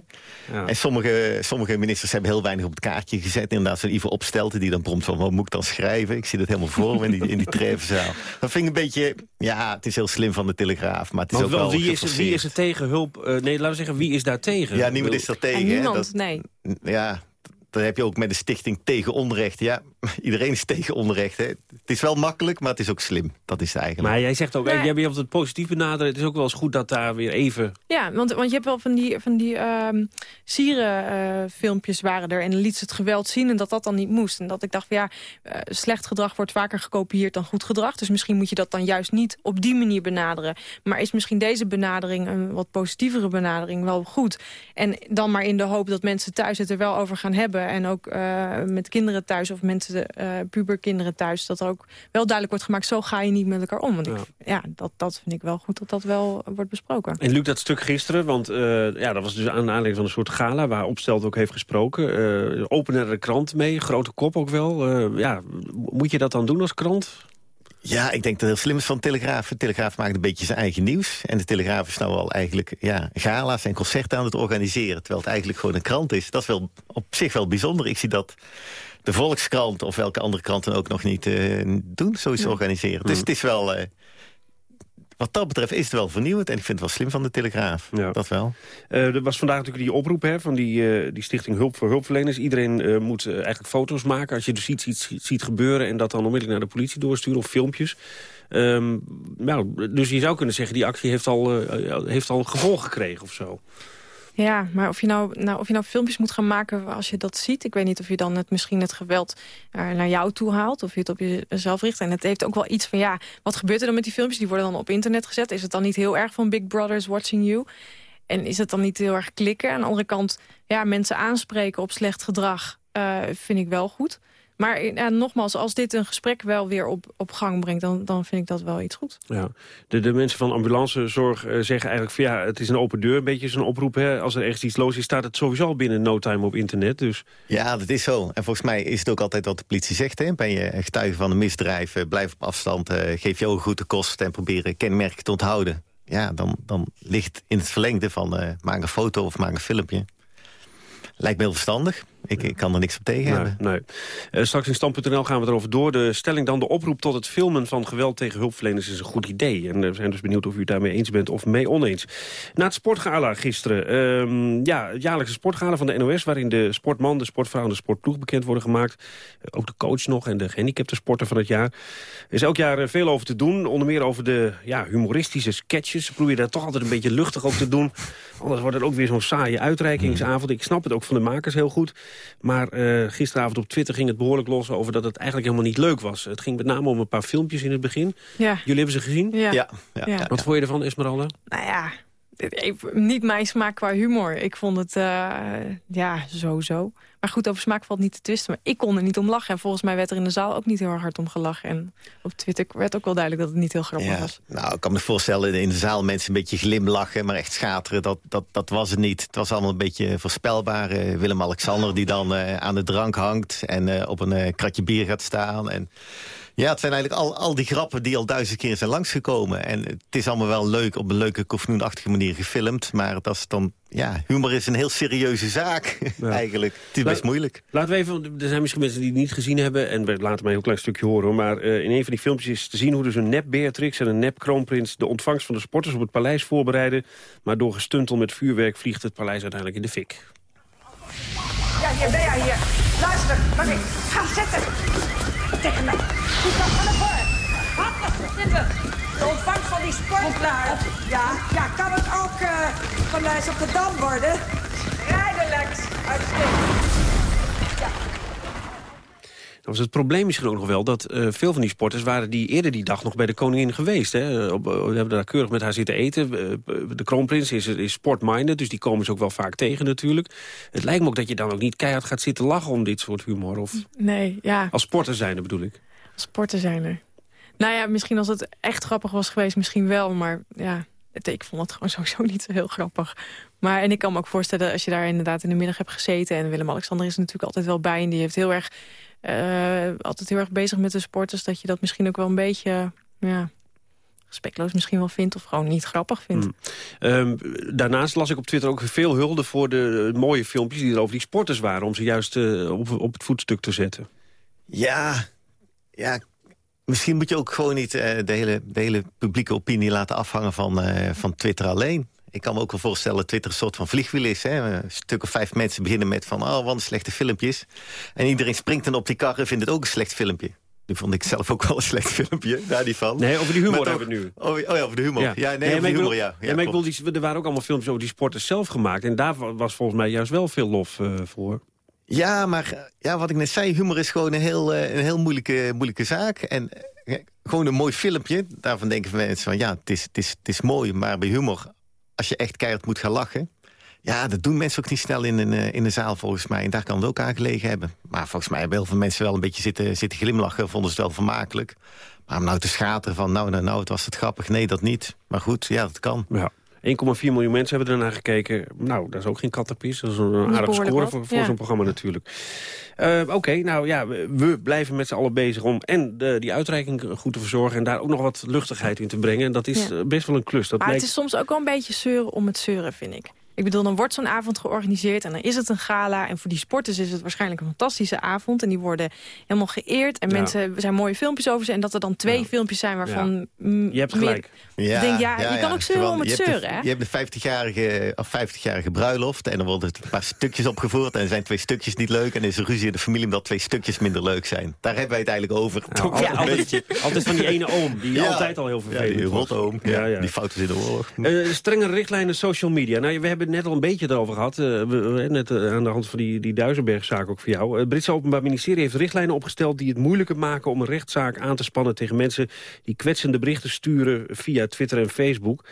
Ja. En sommige, sommige ministers hebben heel weinig op het kaartje gezet. Inderdaad, zo'n Ivo Opstelten die dan prompt van... wat moet ik dan schrijven? Ik zie dat helemaal voor me in die, in die trevenzaal. Dat vind ik een beetje... Ja, het is heel slim van de Telegraaf, maar het is Maar ook wel, wel wie, is, wie is er tegen hulp? nee, laten we zeggen, wie is daar tegen? Ja, niemand is er tegen. En hè? niemand, Dat- nee. ja, dan heb je ook met de stichting tegen onrecht. Ja, iedereen is tegen onrecht. Hè. Het is wel makkelijk, maar het is ook slim. Dat is eigenlijk. Maar jij zegt ook, Nee. jij bent het positief benaderen. Het is ook wel eens goed dat daar weer even... Ja, want, want je hebt wel van die, van die ehm sierenfilmpjes waren er... en dan liet ze het geweld zien en dat dat dan niet moest. En dat ik dacht van ja, eh, slecht gedrag wordt vaker gekopieerd dan goed gedrag. Dus misschien moet je dat dan juist niet op die manier benaderen. Maar is misschien deze benadering, een wat positievere benadering, wel goed? En dan maar in de hoop dat mensen thuis het er wel over gaan hebben... en ook eh, met kinderen thuis of mensen, eh puberkinderen thuis... dat er ook wel duidelijk wordt gemaakt, zo ga je niet met elkaar om. Want ik, ja, dat, dat vind ik wel goed dat dat wel wordt besproken. En Luc, dat stuk gisteren, want eh, ja, dat was dus aan aanleiding van een soort gala... waar Opstelt ook heeft gesproken. Eh opende er de krant mee, grote kop ook wel. Eh, ja, moet je dat dan doen als krant? Ja, ik denk dat het heel slim is van de Telegraaf. De Telegraaf maakt een beetje zijn eigen nieuws. En de Telegraaf is nou al eigenlijk ja, gala's en concerten aan het organiseren. Terwijl het eigenlijk gewoon een krant is. Dat is wel op zich wel bijzonder. Ik zie dat de Volkskrant of welke andere kranten ook nog niet eh, doen. Zoiets Nee. organiseren. Dus Mm. het is wel... eh, wat dat betreft is het wel vernieuwend. En ik vind het wel slim van de Telegraaf. Dat wel. Eh, er was vandaag natuurlijk die oproep hè, van die, die stichting Hulp voor Hulpverleners. Iedereen moet eigenlijk foto's maken als je dus iets, iets ziet gebeuren... en dat dan onmiddellijk naar de politie doorsturen of filmpjes. Ehm, nou, dus je zou kunnen zeggen, die actie heeft al, heeft al gevolg gekregen of zo. Ja, maar of je, nou, nou, of je nou filmpjes moet gaan maken als je dat ziet... ik weet niet of je dan het, misschien het geweld eh, naar jou toe haalt... of je het op jezelf richt. En het heeft ook wel iets van, ja, wat gebeurt er dan met die filmpjes? Die worden dan op internet gezet. Is het dan niet heel erg van Big Brother's watching you? En is het dan niet heel erg klikken? Aan de andere kant, ja, mensen aanspreken op slecht gedrag... eh, vind ik wel goed. Maar ja, nogmaals, als dit een gesprek wel weer op, op gang brengt... Dan, dan vind ik dat wel iets goed. Ja. De, de mensen van ambulancezorg eh, zeggen eigenlijk van ja, het is een open deur, een beetje zo'n oproep. Hè. Als er ergens iets los is, staat het sowieso al binnen no time op internet. Dus Ja, dat is zo. En volgens mij is het ook altijd wat de politie zegt. Hè? Ben je getuige van een misdrijf, eh, blijf op afstand... eh, geef je ogen goed de kost en probeer kenmerken te onthouden. Ja, dan, dan ligt in het verlengde van eh, maak een foto of maak een filmpje. Lijkt me heel verstandig. Ik, ik kan er niks op tegen hebben. nee. Eh, straks in Stand.nl gaan we erover door. De stelling dan de oproep tot het filmen van geweld tegen hulpverleners is een goed idee. En we zijn dus benieuwd of u het daarmee eens bent of mee oneens. Na het sportgala gisteren. ehm, ja, het jaarlijkse sportgala van de NOS... waarin de sportman, de sportvrouw en de sportploeg bekend worden gemaakt. Eh, ook de coach nog en de gehandicapte sporter van het jaar. Er is elk jaar eh, veel over te doen. Onder meer over de ja, humoristische sketches. Ze proberen daar toch altijd een beetje luchtig over te doen. Anders wordt het ook weer zo'n saaie uitreikingsavond. Ik snap het ook van de makers heel goed. Maar eh, gisteravond op Twitter ging het behoorlijk los over dat het eigenlijk helemaal niet leuk was. Het ging met name om een paar filmpjes in het begin. Ja. Jullie hebben ze gezien? Ja. Ja, ja, Ja. ja. Wat vond je ervan, Esmeralda? Nou ja, niet mijn smaak qua humor. Ik vond het, eh, ja, zo-zo. Maar goed, over smaak valt niet te twisten. Maar ik kon er niet om lachen. En volgens mij werd er in de zaal ook niet heel hard om gelachen. En op Twitter werd ook wel duidelijk dat het niet heel grappig Ja, was. nou, ik kan me voorstellen in de zaal mensen een beetje glimlachen... maar echt schateren, dat, dat, dat was het niet. Het was allemaal een beetje voorspelbaar. Eh, Willem-Alexander die dan eh, aan de drank hangt... en eh, op een kratje bier gaat staan. En, ja, het zijn eigenlijk al, al die grappen die al duizend keer zijn langsgekomen. En het is allemaal wel leuk, op een leuke kofnoenachtige manier gefilmd... maar dat is dan... Ja, humor is een heel serieuze zaak, eigenlijk. Het is best moeilijk. Laten we even, er zijn misschien mensen die het niet gezien hebben... en we laten maar een heel klein stukje horen. hoor. Maar eh, in een van die filmpjes is te zien hoe dus een nep Beatrix... en een nep kroonprins de ontvangst van de sporters op het paleis voorbereiden. Maar door gestuntel met vuurwerk vliegt het paleis uiteindelijk in de fik. Ja, hier ben jij hier. Luister, mag ik? Ga zitten. Tegen mij. Goed dan, naar voren. Hop, zitten. De ontvangst van die sportklaar. Ja, ja, kan het ook eh van lijst op de dam worden? Rijden, Lex. Uitstekend. Dan was het probleem misschien ook nog wel dat eh, veel van die sporters... waren die eerder die dag nog bij de koningin geweest. Hè? Op, eh, we hebben daar keurig met haar zitten eten. Eh, de kroonprins is, is sportminded, dus die komen ze ook wel vaak tegen natuurlijk. Het lijkt me ook dat je dan ook niet keihard gaat zitten lachen om dit soort humor. Of Nee, ja, als sporter zijnde bedoel ik. sporten zijn er. Nou ja, misschien als het echt grappig was geweest, misschien wel. Maar ja, het, ik vond het gewoon sowieso niet zo heel grappig. Maar en ik kan me ook voorstellen, als je daar inderdaad in de middag hebt gezeten... en Willem-Alexander is er natuurlijk altijd wel bij... en die heeft heel erg, eh, altijd heel erg bezig met de sporters... dat je dat misschien ook wel een beetje... Ja, respectloos misschien wel vindt of gewoon niet grappig vindt. Mm. Ehm, daarnaast las ik op Twitter ook veel hulde voor de mooie filmpjes... die er over die sporters waren, om ze juist eh, op, op het voetstuk te zetten. Ja, ja, misschien moet je ook gewoon niet eh, de, hele, de hele publieke opinie laten afhangen van, eh, van Twitter alleen. Ik kan me ook wel voorstellen dat Twitter een soort van vliegwiel is. Hè? Een stuk of vijf mensen beginnen met van, oh, wat een slechte filmpjes. En iedereen springt dan op die kar en vindt het ook een slecht filmpje. Nu vond ik zelf ook wel een slecht filmpje, daar niet van. Nee, over die humor hebben we het nu. Oh, oh ja, over de humor. Ja, nee, over de humor, ja. ja, maar ik die, er waren ook allemaal filmpjes over die sporters zelf gemaakt. En daar wa- was volgens mij juist wel veel lof eh, voor. Ja, maar eh, ja, wat ik net zei, humor is gewoon een heel, eh, een heel moeilijke, moeilijke zaak. En gewoon een mooi filmpje, daarvan denken mensen van... ja, het is, het, is, het is mooi, maar bij humor, als je echt keihard moet gaan lachen... ja, dat doen mensen ook niet snel in een, eh, in een zaal volgens mij. En daar kan het ook aan gelegen hebben. Maar volgens mij hebben heel veel mensen wel een beetje zitten, zitten glimlachen... vonden ze het wel vermakelijk. Maar om nou te schateren van, nou, nou, nou, het was het grappig. Nee, dat niet. Maar goed, ja, dat kan. Ja. 1,4 miljoen mensen hebben ernaar gekeken. Nou, dat is ook geen kattenpis. Dat is een is aardige score voor, voor ja. zo'n programma natuurlijk. Eh, Oké, nou ja, we, blijven met z'n allen bezig om en de, die uitreiking goed te verzorgen... en daar ook nog wat luchtigheid in te brengen. En dat is Ja. eh, best wel een klus. Dat maar blijkt- het is soms ook wel een beetje zeuren om het zeuren, vind ik. Ik bedoel, dan wordt zo'n avond georganiseerd en dan is het een gala. En voor die sporters is het waarschijnlijk een fantastische avond. En die worden helemaal geëerd. En Ja. mensen, er zijn mooie filmpjes over ze. En dat er dan twee filmpjes zijn waarvan... Je hebt meer- gelijk. Ik denk, ja, je kan ook zeuren om het je hebt de- zeuren, hè? Je hebt een 50-jarige of 50-jarige bruiloft en dan worden er een paar stukjes opgevoerd... en er zijn twee stukjes niet leuk en er is een ruzie in de familie... omdat twee stukjes minder leuk zijn. Daar hebben wij het eigenlijk over. Toch wel een altijd, beetje. altijd van die ene oom, die Ja. altijd al heel Ja, vervelend die was. rotoom. Ja, die fouten in de oorlog. Eh, strengere richtlijnen social media. Nou, we hebben het net al een beetje erover gehad. eh, we- net eh, aan de hand van die, die Duisenberg-zaak ook voor jou. Het Britse Openbaar Ministerie heeft richtlijnen opgesteld... die het moeilijker maken om een rechtszaak aan te spannen... tegen mensen die kwetsende berichten sturen via Twitter en Facebook.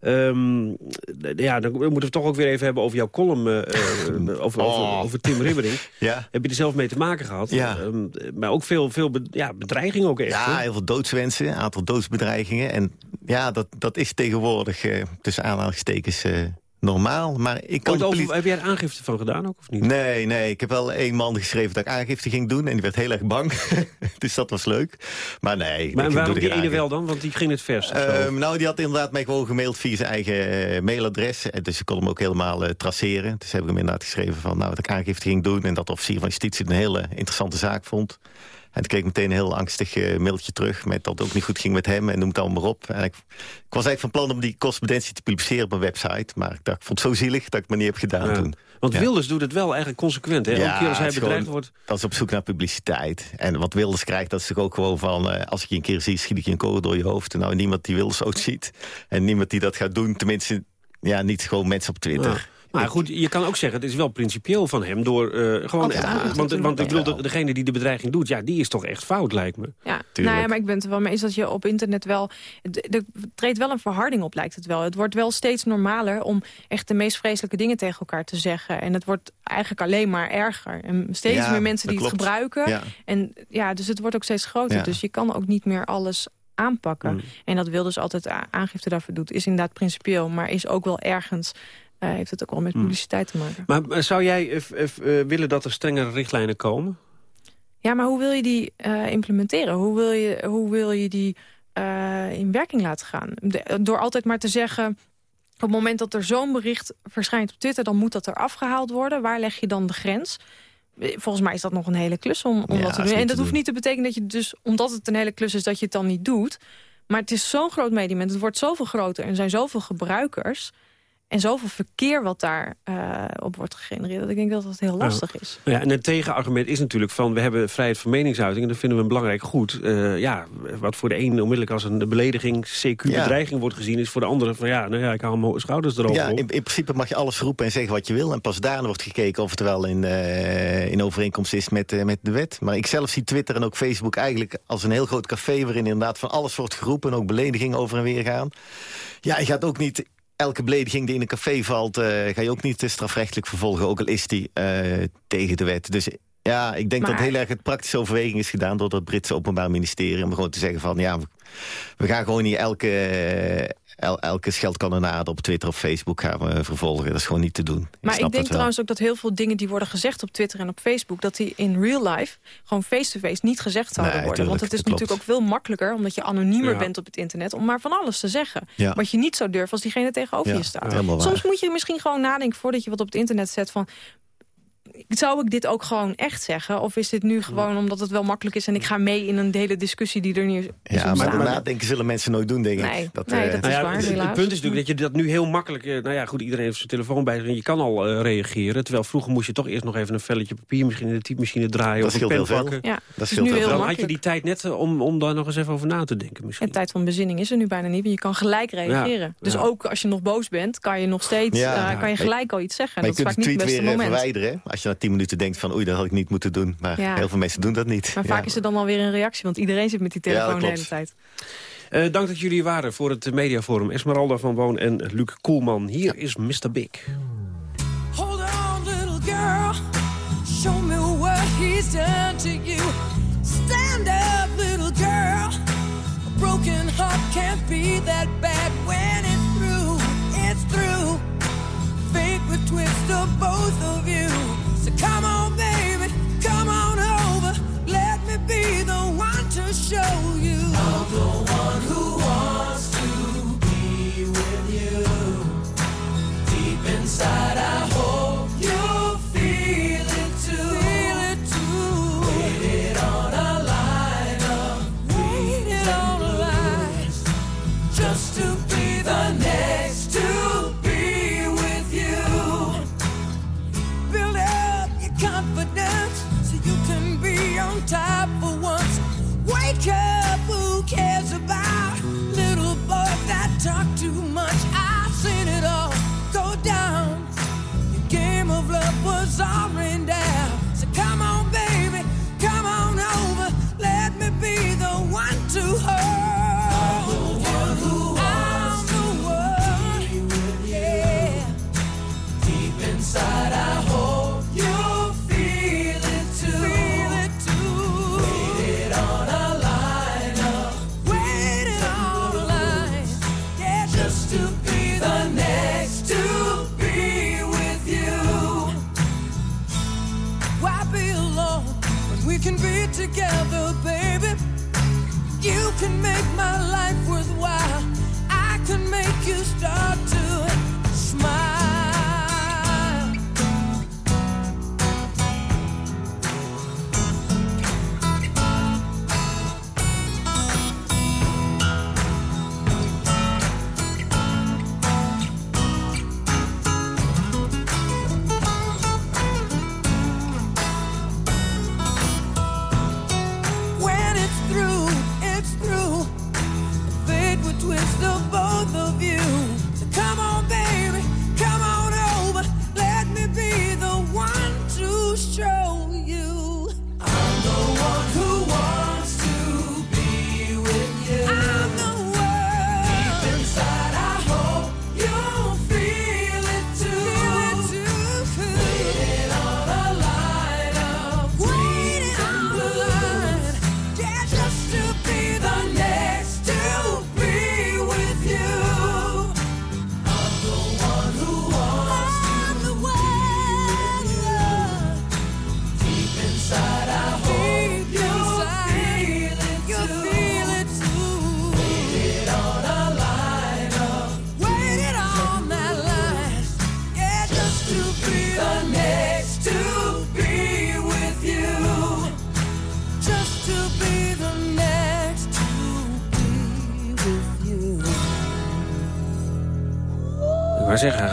Ehm, ja, dan moeten we het toch ook weer even hebben over jouw column... eh, eh, over, over, Oh. over Tim Ribbering. Ja. Heb je er zelf mee te maken gehad? Ja. Ehm, maar ook veel, veel be- ja, bedreiging ook echt. Ja, heel veel doodswensen, een aantal doodsbedreigingen. En ja, dat, dat is tegenwoordig, eh, tussen aanhalingstekens, eh, normaal. Maar ik kan over- politie- heb jij er aangifte van gedaan ook, of niet? Nee, nee, ik heb wel één man geschreven dat ik aangifte ging doen. En die werd heel erg bang. dus dat was leuk. Maar nee. Maar waarom die ene wel dan? Want die ging het vers. Ehm, nou, die had inderdaad mij gewoon gemaild via zijn eigen eh, mailadres. En Dus ik kon hem ook helemaal eh, traceren. Dus heb ik hem inderdaad geschreven van, nou, dat ik aangifte ging doen... en dat de officier van justitie het een hele interessante zaak vond. En toen ik meteen een heel angstig eh, mailtje terug... met dat het ook niet goed ging met hem en noem het allemaal maar op. En ik, ik was eigenlijk van plan om die correspondentie te publiceren op mijn website. Maar ik dacht, ik vond het zo zielig dat ik het maar niet heb gedaan Ja. toen. Want Ja. Wilders doet het wel eigenlijk consequent. Hè? Elke keer als hij bedreigd gewoon- wordt... Dat is op zoek naar publiciteit. En wat Wilders krijgt, dat is toch ook gewoon van... eh, als ik je een keer zie, schiet ik je een kogel door je hoofd. Nou, niemand die Wilders ook ziet. En niemand die dat gaat doen. Tenminste, ja, niet gewoon mensen op Twitter. Maar goed, je kan ook zeggen, het is wel principieel van hem door eh, gewoon... Want want ik bedoel, de- degene die de bedreiging doet, ja, die is toch echt fout, lijkt me. Ja, nou ja, maar ik ben het er wel mee eens dat je op internet wel... Er treedt wel een verharding op, lijkt het wel. Het wordt wel steeds normaler om echt de meest vreselijke dingen tegen elkaar te zeggen. En het wordt eigenlijk alleen maar erger. En steeds Ja, meer mensen die het gebruiken. Ja. En ja, dus het wordt ook steeds groter. Ja. Dus je kan ook niet meer alles aanpakken. Mm. En dat wil dus altijd aangifte daarvoor doet, is inderdaad principieel. Maar is ook wel ergens... heeft het ook wel met Mm. publiciteit te maken. Maar eh, zou jij eh, eh, willen dat er strengere richtlijnen komen? Ja, maar hoe wil je die implementeren? Hoe wil je, hoe wil je die in werking laten gaan? De- door altijd maar te zeggen... op het moment dat er zo'n bericht verschijnt op Twitter... dan moet dat er afgehaald worden. Waar leg je dan de grens? Volgens mij is dat nog een hele klus om, om Ja, dat te doen. En dat hoeft niet te betekenen dat je dus... omdat het een hele klus is, dat je het dan niet doet. Maar het is zo'n groot medium. Het wordt zoveel groter. En er zijn zoveel gebruikers... En zoveel verkeer wat daar eh, op wordt gegenereerd... dat ik denk dat dat heel lastig Ja. is. Ja, en het tegenargument is natuurlijk van... we hebben vrijheid van meningsuiting en dat vinden we een belangrijk goed. Eh, ja, wat voor de een onmiddellijk als een belediging, CQ-bedreiging wordt gezien... is voor de andere van ja, nou ja, ik hou mijn schouders erover Ja, in, in principe mag je alles roepen en zeggen wat je wil. En pas daarna wordt gekeken of het wel in, eh, in overeenkomst is met, eh, met de wet. Maar ik zelf zie Twitter en ook Facebook eigenlijk als een heel groot café... waarin inderdaad van alles wordt geroepen en ook beledigingen over en weer gaan. Ja, je gaat ook niet... Elke belediging die in een café valt, eh, ga je ook niet strafrechtelijk vervolgen. Ook al is die eh, tegen de wet. Dus ja, ik denk Maar- dat heel erg het praktische overweging is gedaan... door het Britse Openbaar Ministerie. Om gewoon te zeggen van, ja, we, gaan gewoon niet elke, eh, el- elke scheldkanonade op Twitter of Facebook gaan we vervolgen. Dat is gewoon niet te doen. Maar ik snap denk dat trouwens ook dat heel veel dingen die worden gezegd op Twitter en op Facebook... dat die in real life gewoon face-to-face niet gezegd zouden Nee, worden. Want het is dat klopt. natuurlijk ook veel makkelijker... omdat je anoniemer Ja. bent op het internet... om maar van alles te zeggen. Ja. Wat je niet zou durven als diegene tegenover Ja, je staat. Soms moet je misschien gewoon nadenken voordat je wat op het internet zet... van zou ik dit ook gewoon echt zeggen? Of is dit nu gewoon omdat het wel makkelijk is... en ik ga mee in een hele discussie die er nu is Ja, maar daarna denken zullen mensen nooit doen, denk ik. Nee, dat, nee, eh, dat Nou ja, waar, het, punt is natuurlijk dat je dat nu heel makkelijk... eh, nou ja, goed, iedereen heeft zijn telefoon bij zich en je kan al eh, reageren. Terwijl vroeger moest je toch eerst nog even een velletje papier... misschien in de typemachine draaien Dat of een scheelt pen heel veel. pakken. Ja, Dat is nu heel heel Dan had je die tijd net om, om daar nog eens even over na te denken misschien. En tijd van bezinning is er nu bijna niet. Want je kan gelijk reageren. Ja, Dus ja. ook als je nog boos bent, kan je nog steeds Ja. eh, kan je gelijk al iets zeggen. Maar je dat is kunt vaak de niet tweet het weer verwijderen. Als je na 10 minuten denkt van oei, dat had ik niet moeten doen. Maar Ja. heel veel mensen doen dat niet. Maar Ja. vaak is er dan alweer een reactie, want iedereen zit met die telefoon de hele tijd. Eh, dank dat jullie waren voor het mediaforum. Esmeralda van Woon en Luc Koelman. Hier is Mr. Big. Hold on, little girl. Show me what he's done to you. Stand up, little girl. A broken heart can't be that bad when it's through. It's through. Fate would twist of both of you. Inside, I hope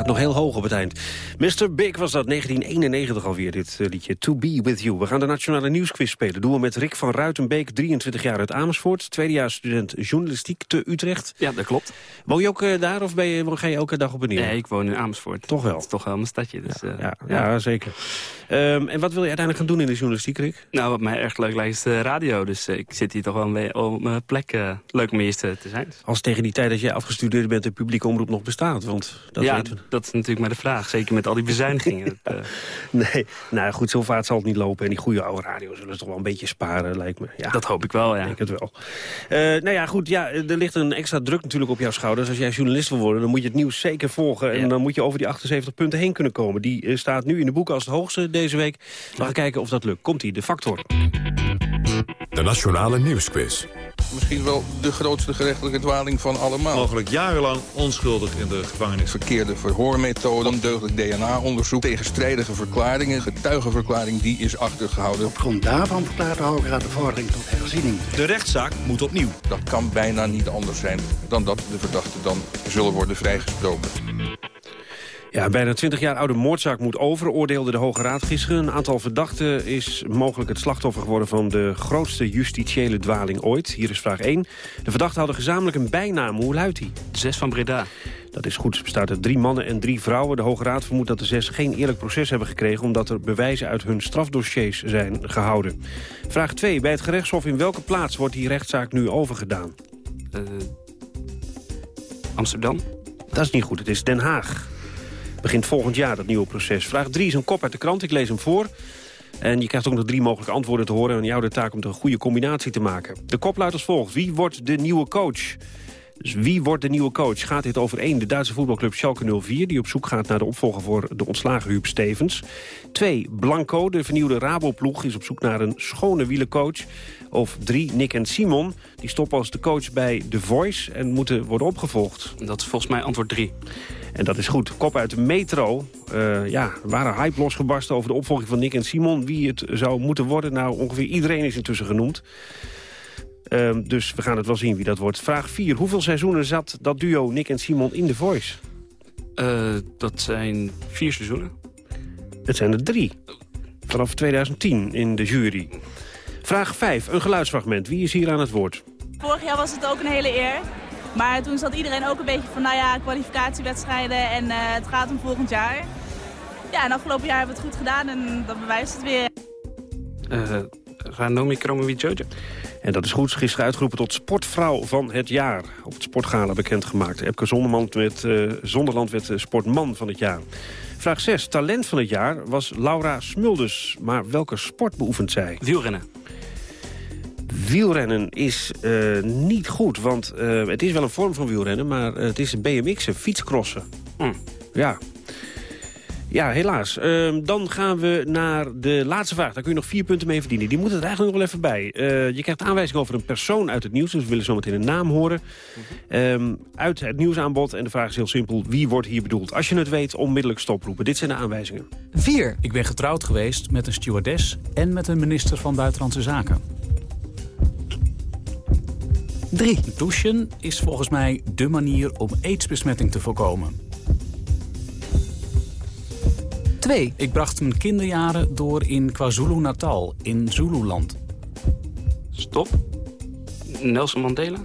gaat nog heel hoog op het eind. Mr. Big was dat, 1991 alweer, dit eh, liedje. To Be With You. We gaan de Nationale Nieuwsquiz spelen. Doen we met Rick van Ruitenbeek, 23 jaar uit Amersfoort. Tweedejaars student journalistiek te Utrecht. Ja, dat klopt. Woon je ook eh, daar of ben je, ga je elke dag op neer? Nee, ik woon in Amersfoort. Toch wel? Dat is toch wel mijn stadje. Dus, ja, eh, ja, ja. zeker. Ehm, en wat wil je uiteindelijk gaan doen in de journalistiek, Rick? Nou, wat mij erg leuk lijkt is de radio. Dus ik zit hier toch wel een beetje op mijn plek leuk om eerst te zijn. Als tegen die tijd dat jij afgestudeerd bent de publieke omroep nog bestaat, want dat ja, weten we. dat is natuurlijk maar de vraag. Zeker met al die bezuinigingen. Eh, Nee, nou goed, zo vaart zal het niet lopen. En die goede oude radio zullen ze toch wel een beetje sparen, lijkt me. Ja, dat hoop ik wel, ja. Ik het wel. Eh, nou ja, goed, ja, er ligt een extra druk natuurlijk op jouw schouders. Als jij journalist wil worden, dan moet je het nieuws zeker volgen. En Ja. dan moet je over die 78 punten heen kunnen komen. Die eh, staat nu in de boeken als het hoogste deze week. Laten we kijken of dat lukt. Komt-ie, de factor. De Nationale Nieuwsquiz. Misschien wel de grootste gerechtelijke dwaling van allemaal. Mogelijk jarenlang onschuldig in de gevangenis. Verkeerde verhoormethoden, ondeugdelijk DNA-onderzoek... tegenstrijdige verklaringen, getuigenverklaring, die is achtergehouden. Op grond daarvan verklaart de Hoge Raad de vordering tot herziening. De rechtszaak moet opnieuw. Dat kan bijna niet anders zijn dan dat de verdachten dan zullen worden vrijgesproken. Ja, bijna 20 jaar oude moordzaak moet over, oordeelde de Hoge Raad gisteren. Een aantal verdachten is mogelijk het slachtoffer geworden van de grootste justitiële dwaling ooit. Hier is vraag 1. De verdachten hadden gezamenlijk een bijnaam. Hoe luidt die? Zes van Breda. Dat is goed. Het bestaat uit drie mannen en drie vrouwen. De Hoge Raad vermoedt dat de zes geen eerlijk proces hebben gekregen... omdat er bewijzen uit hun strafdossiers zijn gehouden. Vraag 2. Bij het gerechtshof in welke plaats wordt die rechtszaak nu overgedaan? Eh, Amsterdam? Dat is niet goed. Het is Den Haag. Begint volgend jaar dat nieuwe proces. Vraag 3 is een kop uit de krant. Ik lees hem voor. En je krijgt ook nog drie mogelijke antwoorden te horen... en jou de taak om een goede combinatie te maken. De kop luidt als volgt. Wie wordt de nieuwe coach? Dus wie wordt de nieuwe coach? Gaat dit over één, de Duitse voetbalclub Schalke 04... die op zoek gaat naar de opvolger voor de ontslagen Huub Stevens. 2. Blanco, de vernieuwde Raboploeg, is op zoek naar een schone wielencoach. Of 3. Nick en Simon, die stoppen als de coach bij The Voice... en moeten worden opgevolgd. Dat is volgens mij antwoord 3. En dat is goed. Kop uit de metro. Eh, ja, er waren hype losgebarsten over de opvolging van Nick en Simon. Wie het zou moeten worden. Nou, ongeveer iedereen is intussen genoemd. Ehm, dus we gaan het wel zien wie dat wordt. Vraag 4. Hoeveel seizoenen zat dat duo Nick en Simon in The Voice? Eh, dat zijn vier seizoenen. Het zijn er drie. Vanaf 2010 in de jury. Vraag 5. Een geluidsfragment. Wie is hier aan het woord? Vorig jaar was het ook een hele eer. Maar toen zat iedereen ook een beetje van, nou ja, kwalificatiewedstrijden en eh, het gaat om volgend jaar. Ja, en afgelopen jaar hebben we het goed gedaan en dat bewijst het weer. Uh, Ranomi Kromowidjojo. En dat is goed. Gisteren uitgeroepen tot sportvrouw van het jaar. Op het sportgala bekendgemaakt. Epke Zonderland werd, uh, Zonderland werd uh, sportman van het jaar. Vraag 6. Talent van het jaar was Laura Smulders. Maar welke sport beoefent zij? Wielrennen. Wielrennen is uh, niet goed, want uh, het is wel een vorm van wielrennen... maar uh, het is BMX'en, fietscrossen. Hm. Ja. Ja, helaas. Uh, dan gaan we naar de laatste vraag. Daar kun je nog vier punten mee verdienen. Die moet er eigenlijk nog wel even bij. Uh, je krijgt aanwijzing over een persoon uit het nieuws. Dus we willen zo meteen een naam horen. Um, uit het nieuwsaanbod. En de vraag is heel simpel. Wie wordt hier bedoeld? Als je het weet, onmiddellijk stoproepen. Dit zijn de aanwijzingen. 4. Ik ben getrouwd geweest met een stewardess... en met een minister van Buitenlandse Zaken. 3. Douchen is volgens mij dé manier om aidsbesmetting te voorkomen. 2. Ik bracht mijn kinderjaren door in KwaZulu-Natal, in Zululand. Stop. Nelson Mandela?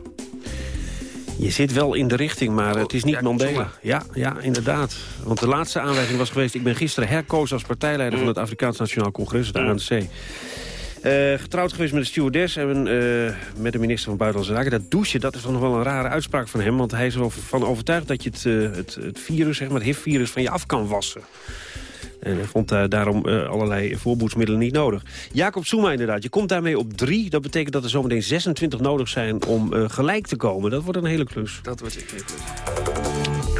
Je zit wel in de richting, maar het is niet ja, Mandela. Ja, ja, inderdaad. Want de laatste aanwijzing was geweest... ik ben gisteren herkozen als partijleider mm. van het Afrikaans Nationaal Congres, de ANC. Uh, getrouwd geweest met de stewardess en uh, met de minister van Buitenlandse Zaken. Dat douchen, dat is dan nog wel een rare uitspraak van hem. Want hij is ervan overtuigd dat je het, uh, het, het virus, zeg maar, het HIV-virus van je af kan wassen. En hij vond daarom allerlei voorboedsmiddelen niet nodig. Jacob Zuma inderdaad, je komt daarmee op drie. Dat betekent dat er zometeen 26 nodig zijn om gelijk te komen. Dat wordt een hele klus. Dat wordt een hele klus.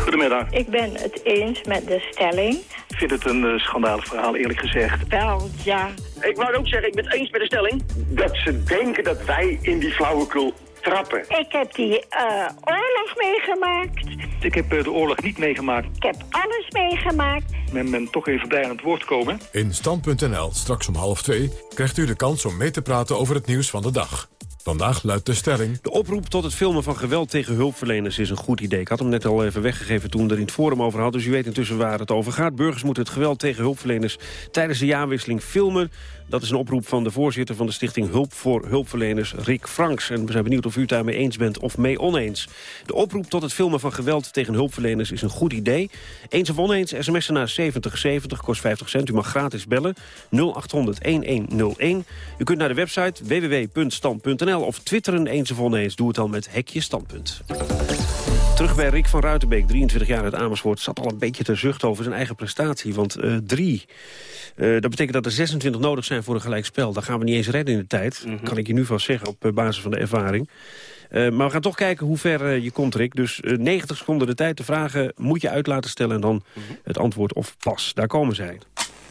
Goedemiddag. Ik ben het eens met de stelling. Ik vind het een uh, schandalig verhaal, eerlijk gezegd. Wel, ja. Ik wou ook zeggen, ik ben het eens met de stelling. Dat ze denken dat wij in die flauwekul trappen. Ik heb die uh, oorlog meegemaakt. Ik heb uh, de oorlog niet meegemaakt. Ik heb alles meegemaakt. Men ben toch even bij aan het woord komen. In Stand.nl, straks om half twee, krijgt u de kans om mee te praten over het nieuws van de dag. Vandaag luidt de stelling... De oproep tot het filmen van geweld tegen hulpverleners is een goed idee. Ik had hem net al even weggegeven toen we er in het forum over hadden. Dus u weet intussen waar het over gaat. Burgers moeten het geweld tegen hulpverleners tijdens de jaarwisseling filmen. Dat is een oproep van de voorzitter van de stichting Hulp voor Hulpverleners, Rick Franks. En we zijn benieuwd of u het daarmee eens bent of mee oneens. De oproep tot het filmen van geweld tegen hulpverleners is een goed idee. Eens of oneens, sms'en naar 7070, kost 50 cent. U mag gratis bellen, 0800-1101. U kunt naar de website www.stand.nl of twitteren eens of oneens. Doe het dan met hekje standpunt. Terug bij Rick van Ruitenbeek, 23 jaar uit Amersfoort... zat al een beetje te zuchten over zijn eigen prestatie. Want uh, drie, uh, dat betekent dat er 26 nodig zijn voor een gelijkspel. Dat gaan we niet eens redden in de tijd. Mm -hmm. Kan ik je nu vast zeggen op basis van de ervaring. Uh, maar we gaan toch kijken hoe ver je komt, Rick. Dus 90 seconden de tijd te vragen moet je uit laten stellen... en dan mm -hmm. het antwoord of pas. Daar komen zij.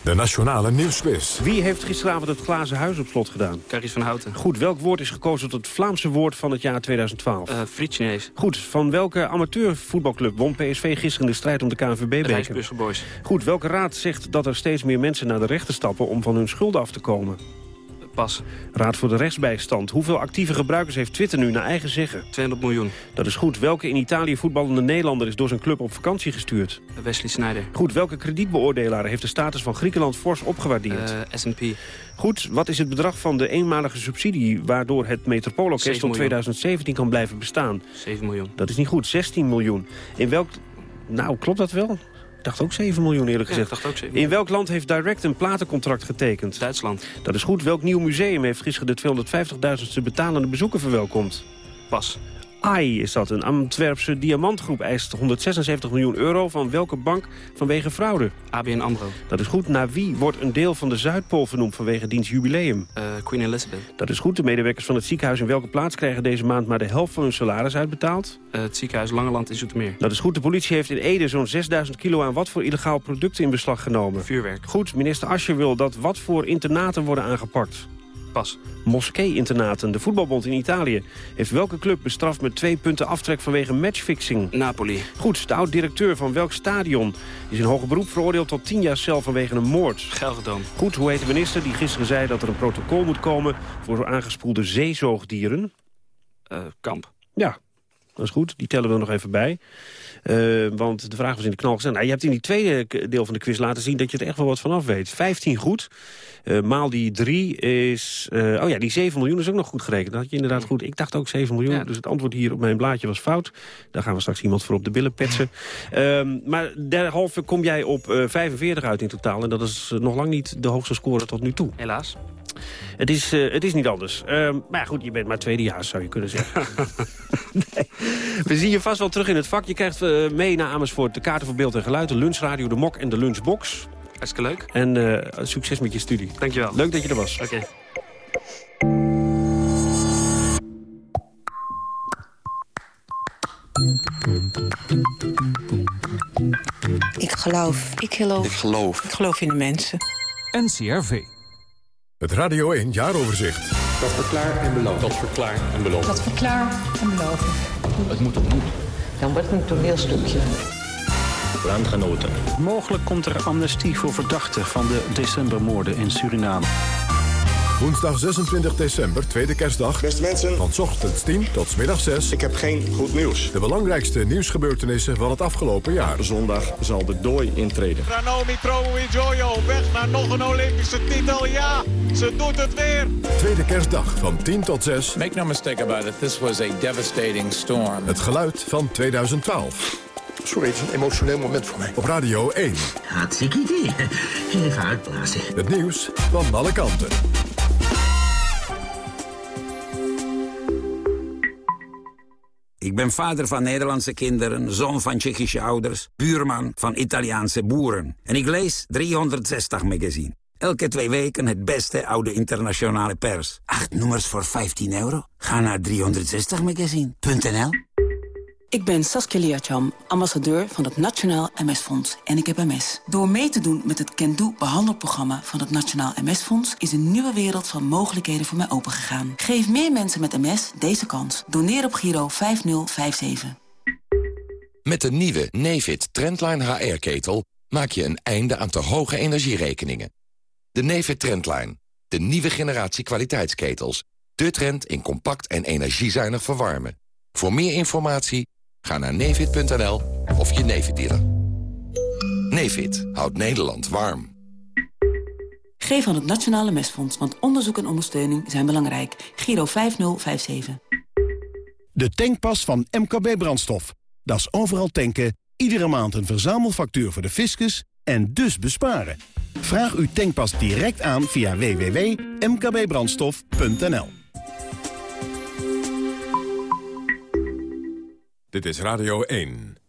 De Nationale Nieuwsquiz. Wie heeft gisteravond het glazen huis op slot gedaan? Caries van Houten. Goed, welk woord is gekozen tot het Vlaamse woord van het jaar 2012? Uh, Frietchinees. Goed, van welke amateurvoetbalclub won PSV gisteren de strijd om de KNVB-beker? Goed, welke raad zegt dat er steeds meer mensen naar de rechter stappen om van hun schulden af te komen? Pas. Raad voor de rechtsbijstand. Hoeveel actieve gebruikers heeft Twitter nu naar eigen zeggen? 200 miljoen. Dat is goed. Welke in Italië voetballende Nederlander is door zijn club op vakantie gestuurd? Wesley Sneijder. Goed. Welke kredietbeoordelaar heeft de status van Griekenland fors opgewaardeerd? Uh, S&P. Goed. Wat is het bedrag van de eenmalige subsidie... waardoor het Metropoolorkest tot 2017 kan blijven bestaan? 7 miljoen. Dat is niet goed. 16 miljoen. In welk... Nou, klopt dat wel? Ik dacht ook 7 miljoen eerlijk gezegd. Ja, ook 7 In welk land heeft Direct een platencontract getekend? Duitsland. Dat is goed. Welk nieuw museum heeft gisteren de 250.000ste betalende bezoeker verwelkomd? Pas. AI is dat. Een Antwerpse diamantgroep eist 176 miljoen euro van welke bank vanwege fraude? ABN AMRO. Dat is goed. Naar wie wordt een deel van de Zuidpool vernoemd vanwege diens jubileum? Uh, Queen Elizabeth. Dat is goed. De medewerkers van het ziekenhuis in welke plaats krijgen deze maand maar de helft van hun salaris uitbetaald? Uh, het ziekenhuis Langeland in Zoetermeer. Dat is goed. De politie heeft in Ede zo'n 6000 kilo aan wat voor illegaal producten in beslag genomen? Vuurwerk. Goed. Minister Ascher wil dat wat voor internaten worden aangepakt? Pas. Moskee-internaten. De voetbalbond in Italië heeft welke club bestraft met twee punten aftrek vanwege matchfixing? Napoli. Goed, de oud-directeur van welk stadion is in hoger beroep veroordeeld tot 10 jaar cel vanwege een moord? Gelredome. Goed, hoe heet de minister die gisteren zei dat er een protocol moet komen voor aangespoelde zeezoogdieren? Uh, kamp. Ja, dat is goed. Die tellen we nog even bij. Uh, want de vraag was in de knal gezet. Nou, je hebt in die tweede deel van de quiz laten zien dat je er echt wel wat van af weet. 15 goed. Uh, maal die 3 is... Uh, oh ja, die 7 miljoen is ook nog goed gerekend. Dat had je inderdaad goed. Ik dacht ook 7 miljoen. Ja. Dus het antwoord hier op mijn blaadje was fout. Daar gaan we straks iemand voor op de billen petsen. Uh, maar derhalve kom jij op 45 uit in totaal. En dat is nog lang niet de hoogste score tot nu toe. Helaas. Het is, uh, het is niet anders. Uh, maar goed, je bent maar tweedejaars, zou je kunnen zeggen. nee. We zien je vast wel terug in het vak. Je krijgt uh, mee naar Amersfoort de kaarten voor beeld en geluid... de lunchradio, de mok en de lunchbox. Hartstikke leuk. En succes met je studie. Dankjewel. Leuk dat je er was. Oké. Okay. Ik geloof. Ik geloof. Ik geloof. Ik geloof in de mensen. NCRV. Het Radio 1 Jaaroverzicht. Dat verklaar en beloof. Dat verklaar en beloof. Dat verklaar en beloof. Het moet het moet. Dan wordt het een toneelstukje. Landgenoten. Mogelijk komt er amnestie voor verdachten van de decembermoorden in Suriname. Woensdag 26 december, tweede kerstdag. Beste mensen. Van ochtends 10 tot middag 6. Ik heb geen goed nieuws. De belangrijkste nieuwsgebeurtenissen van het afgelopen jaar. Zondag zal de dooi intreden. Ranomi Jojo, weg naar nog een Olympische titel. Ja, ze doet het weer. Tweede kerstdag van 10 tot 6. Make no mistake about it, this was a devastating storm. Het geluid van 2012. Sorry, het is een emotioneel moment voor mij. Op Radio 1. Hartstikke idee. Even uitblazen. Het nieuws van alle kanten. Ik ben vader van Nederlandse kinderen, zoon van Tsjechische ouders, buurman van Italiaanse boeren. En ik lees 360 magazine. Elke twee weken het beste oude internationale pers. Acht nummers voor 15 euro? Ga naar 360magazine.nl Ik ben Saskia Liacham, ambassadeur van het Nationaal MS-fonds en ik heb MS. Door mee te doen met het Can behandelprogramma van het Nationaal MS-fonds... is een nieuwe wereld van mogelijkheden voor mij opengegaan. Geef meer mensen met MS deze kans. Doneer op Giro 5057. Met de nieuwe Nefit Trendline HR-ketel maak je een einde aan te hoge energierekeningen. De Nefit Trendline, de nieuwe generatie kwaliteitsketels... De trend in compact en energiezuinig verwarmen. Voor meer informatie ga naar nevid.nl of je Nevid dealer. Nevid houdt Nederland warm. Geef aan het Nationale Mesfonds, want onderzoek en ondersteuning zijn belangrijk. Giro 5057. De tankpas van MKB Brandstof. Dat is overal tanken, iedere maand een verzamelfactuur voor de fiscus en dus besparen. Vraag uw tankpas direct aan via www.mkbbrandstof.nl. Dit is Radio 1.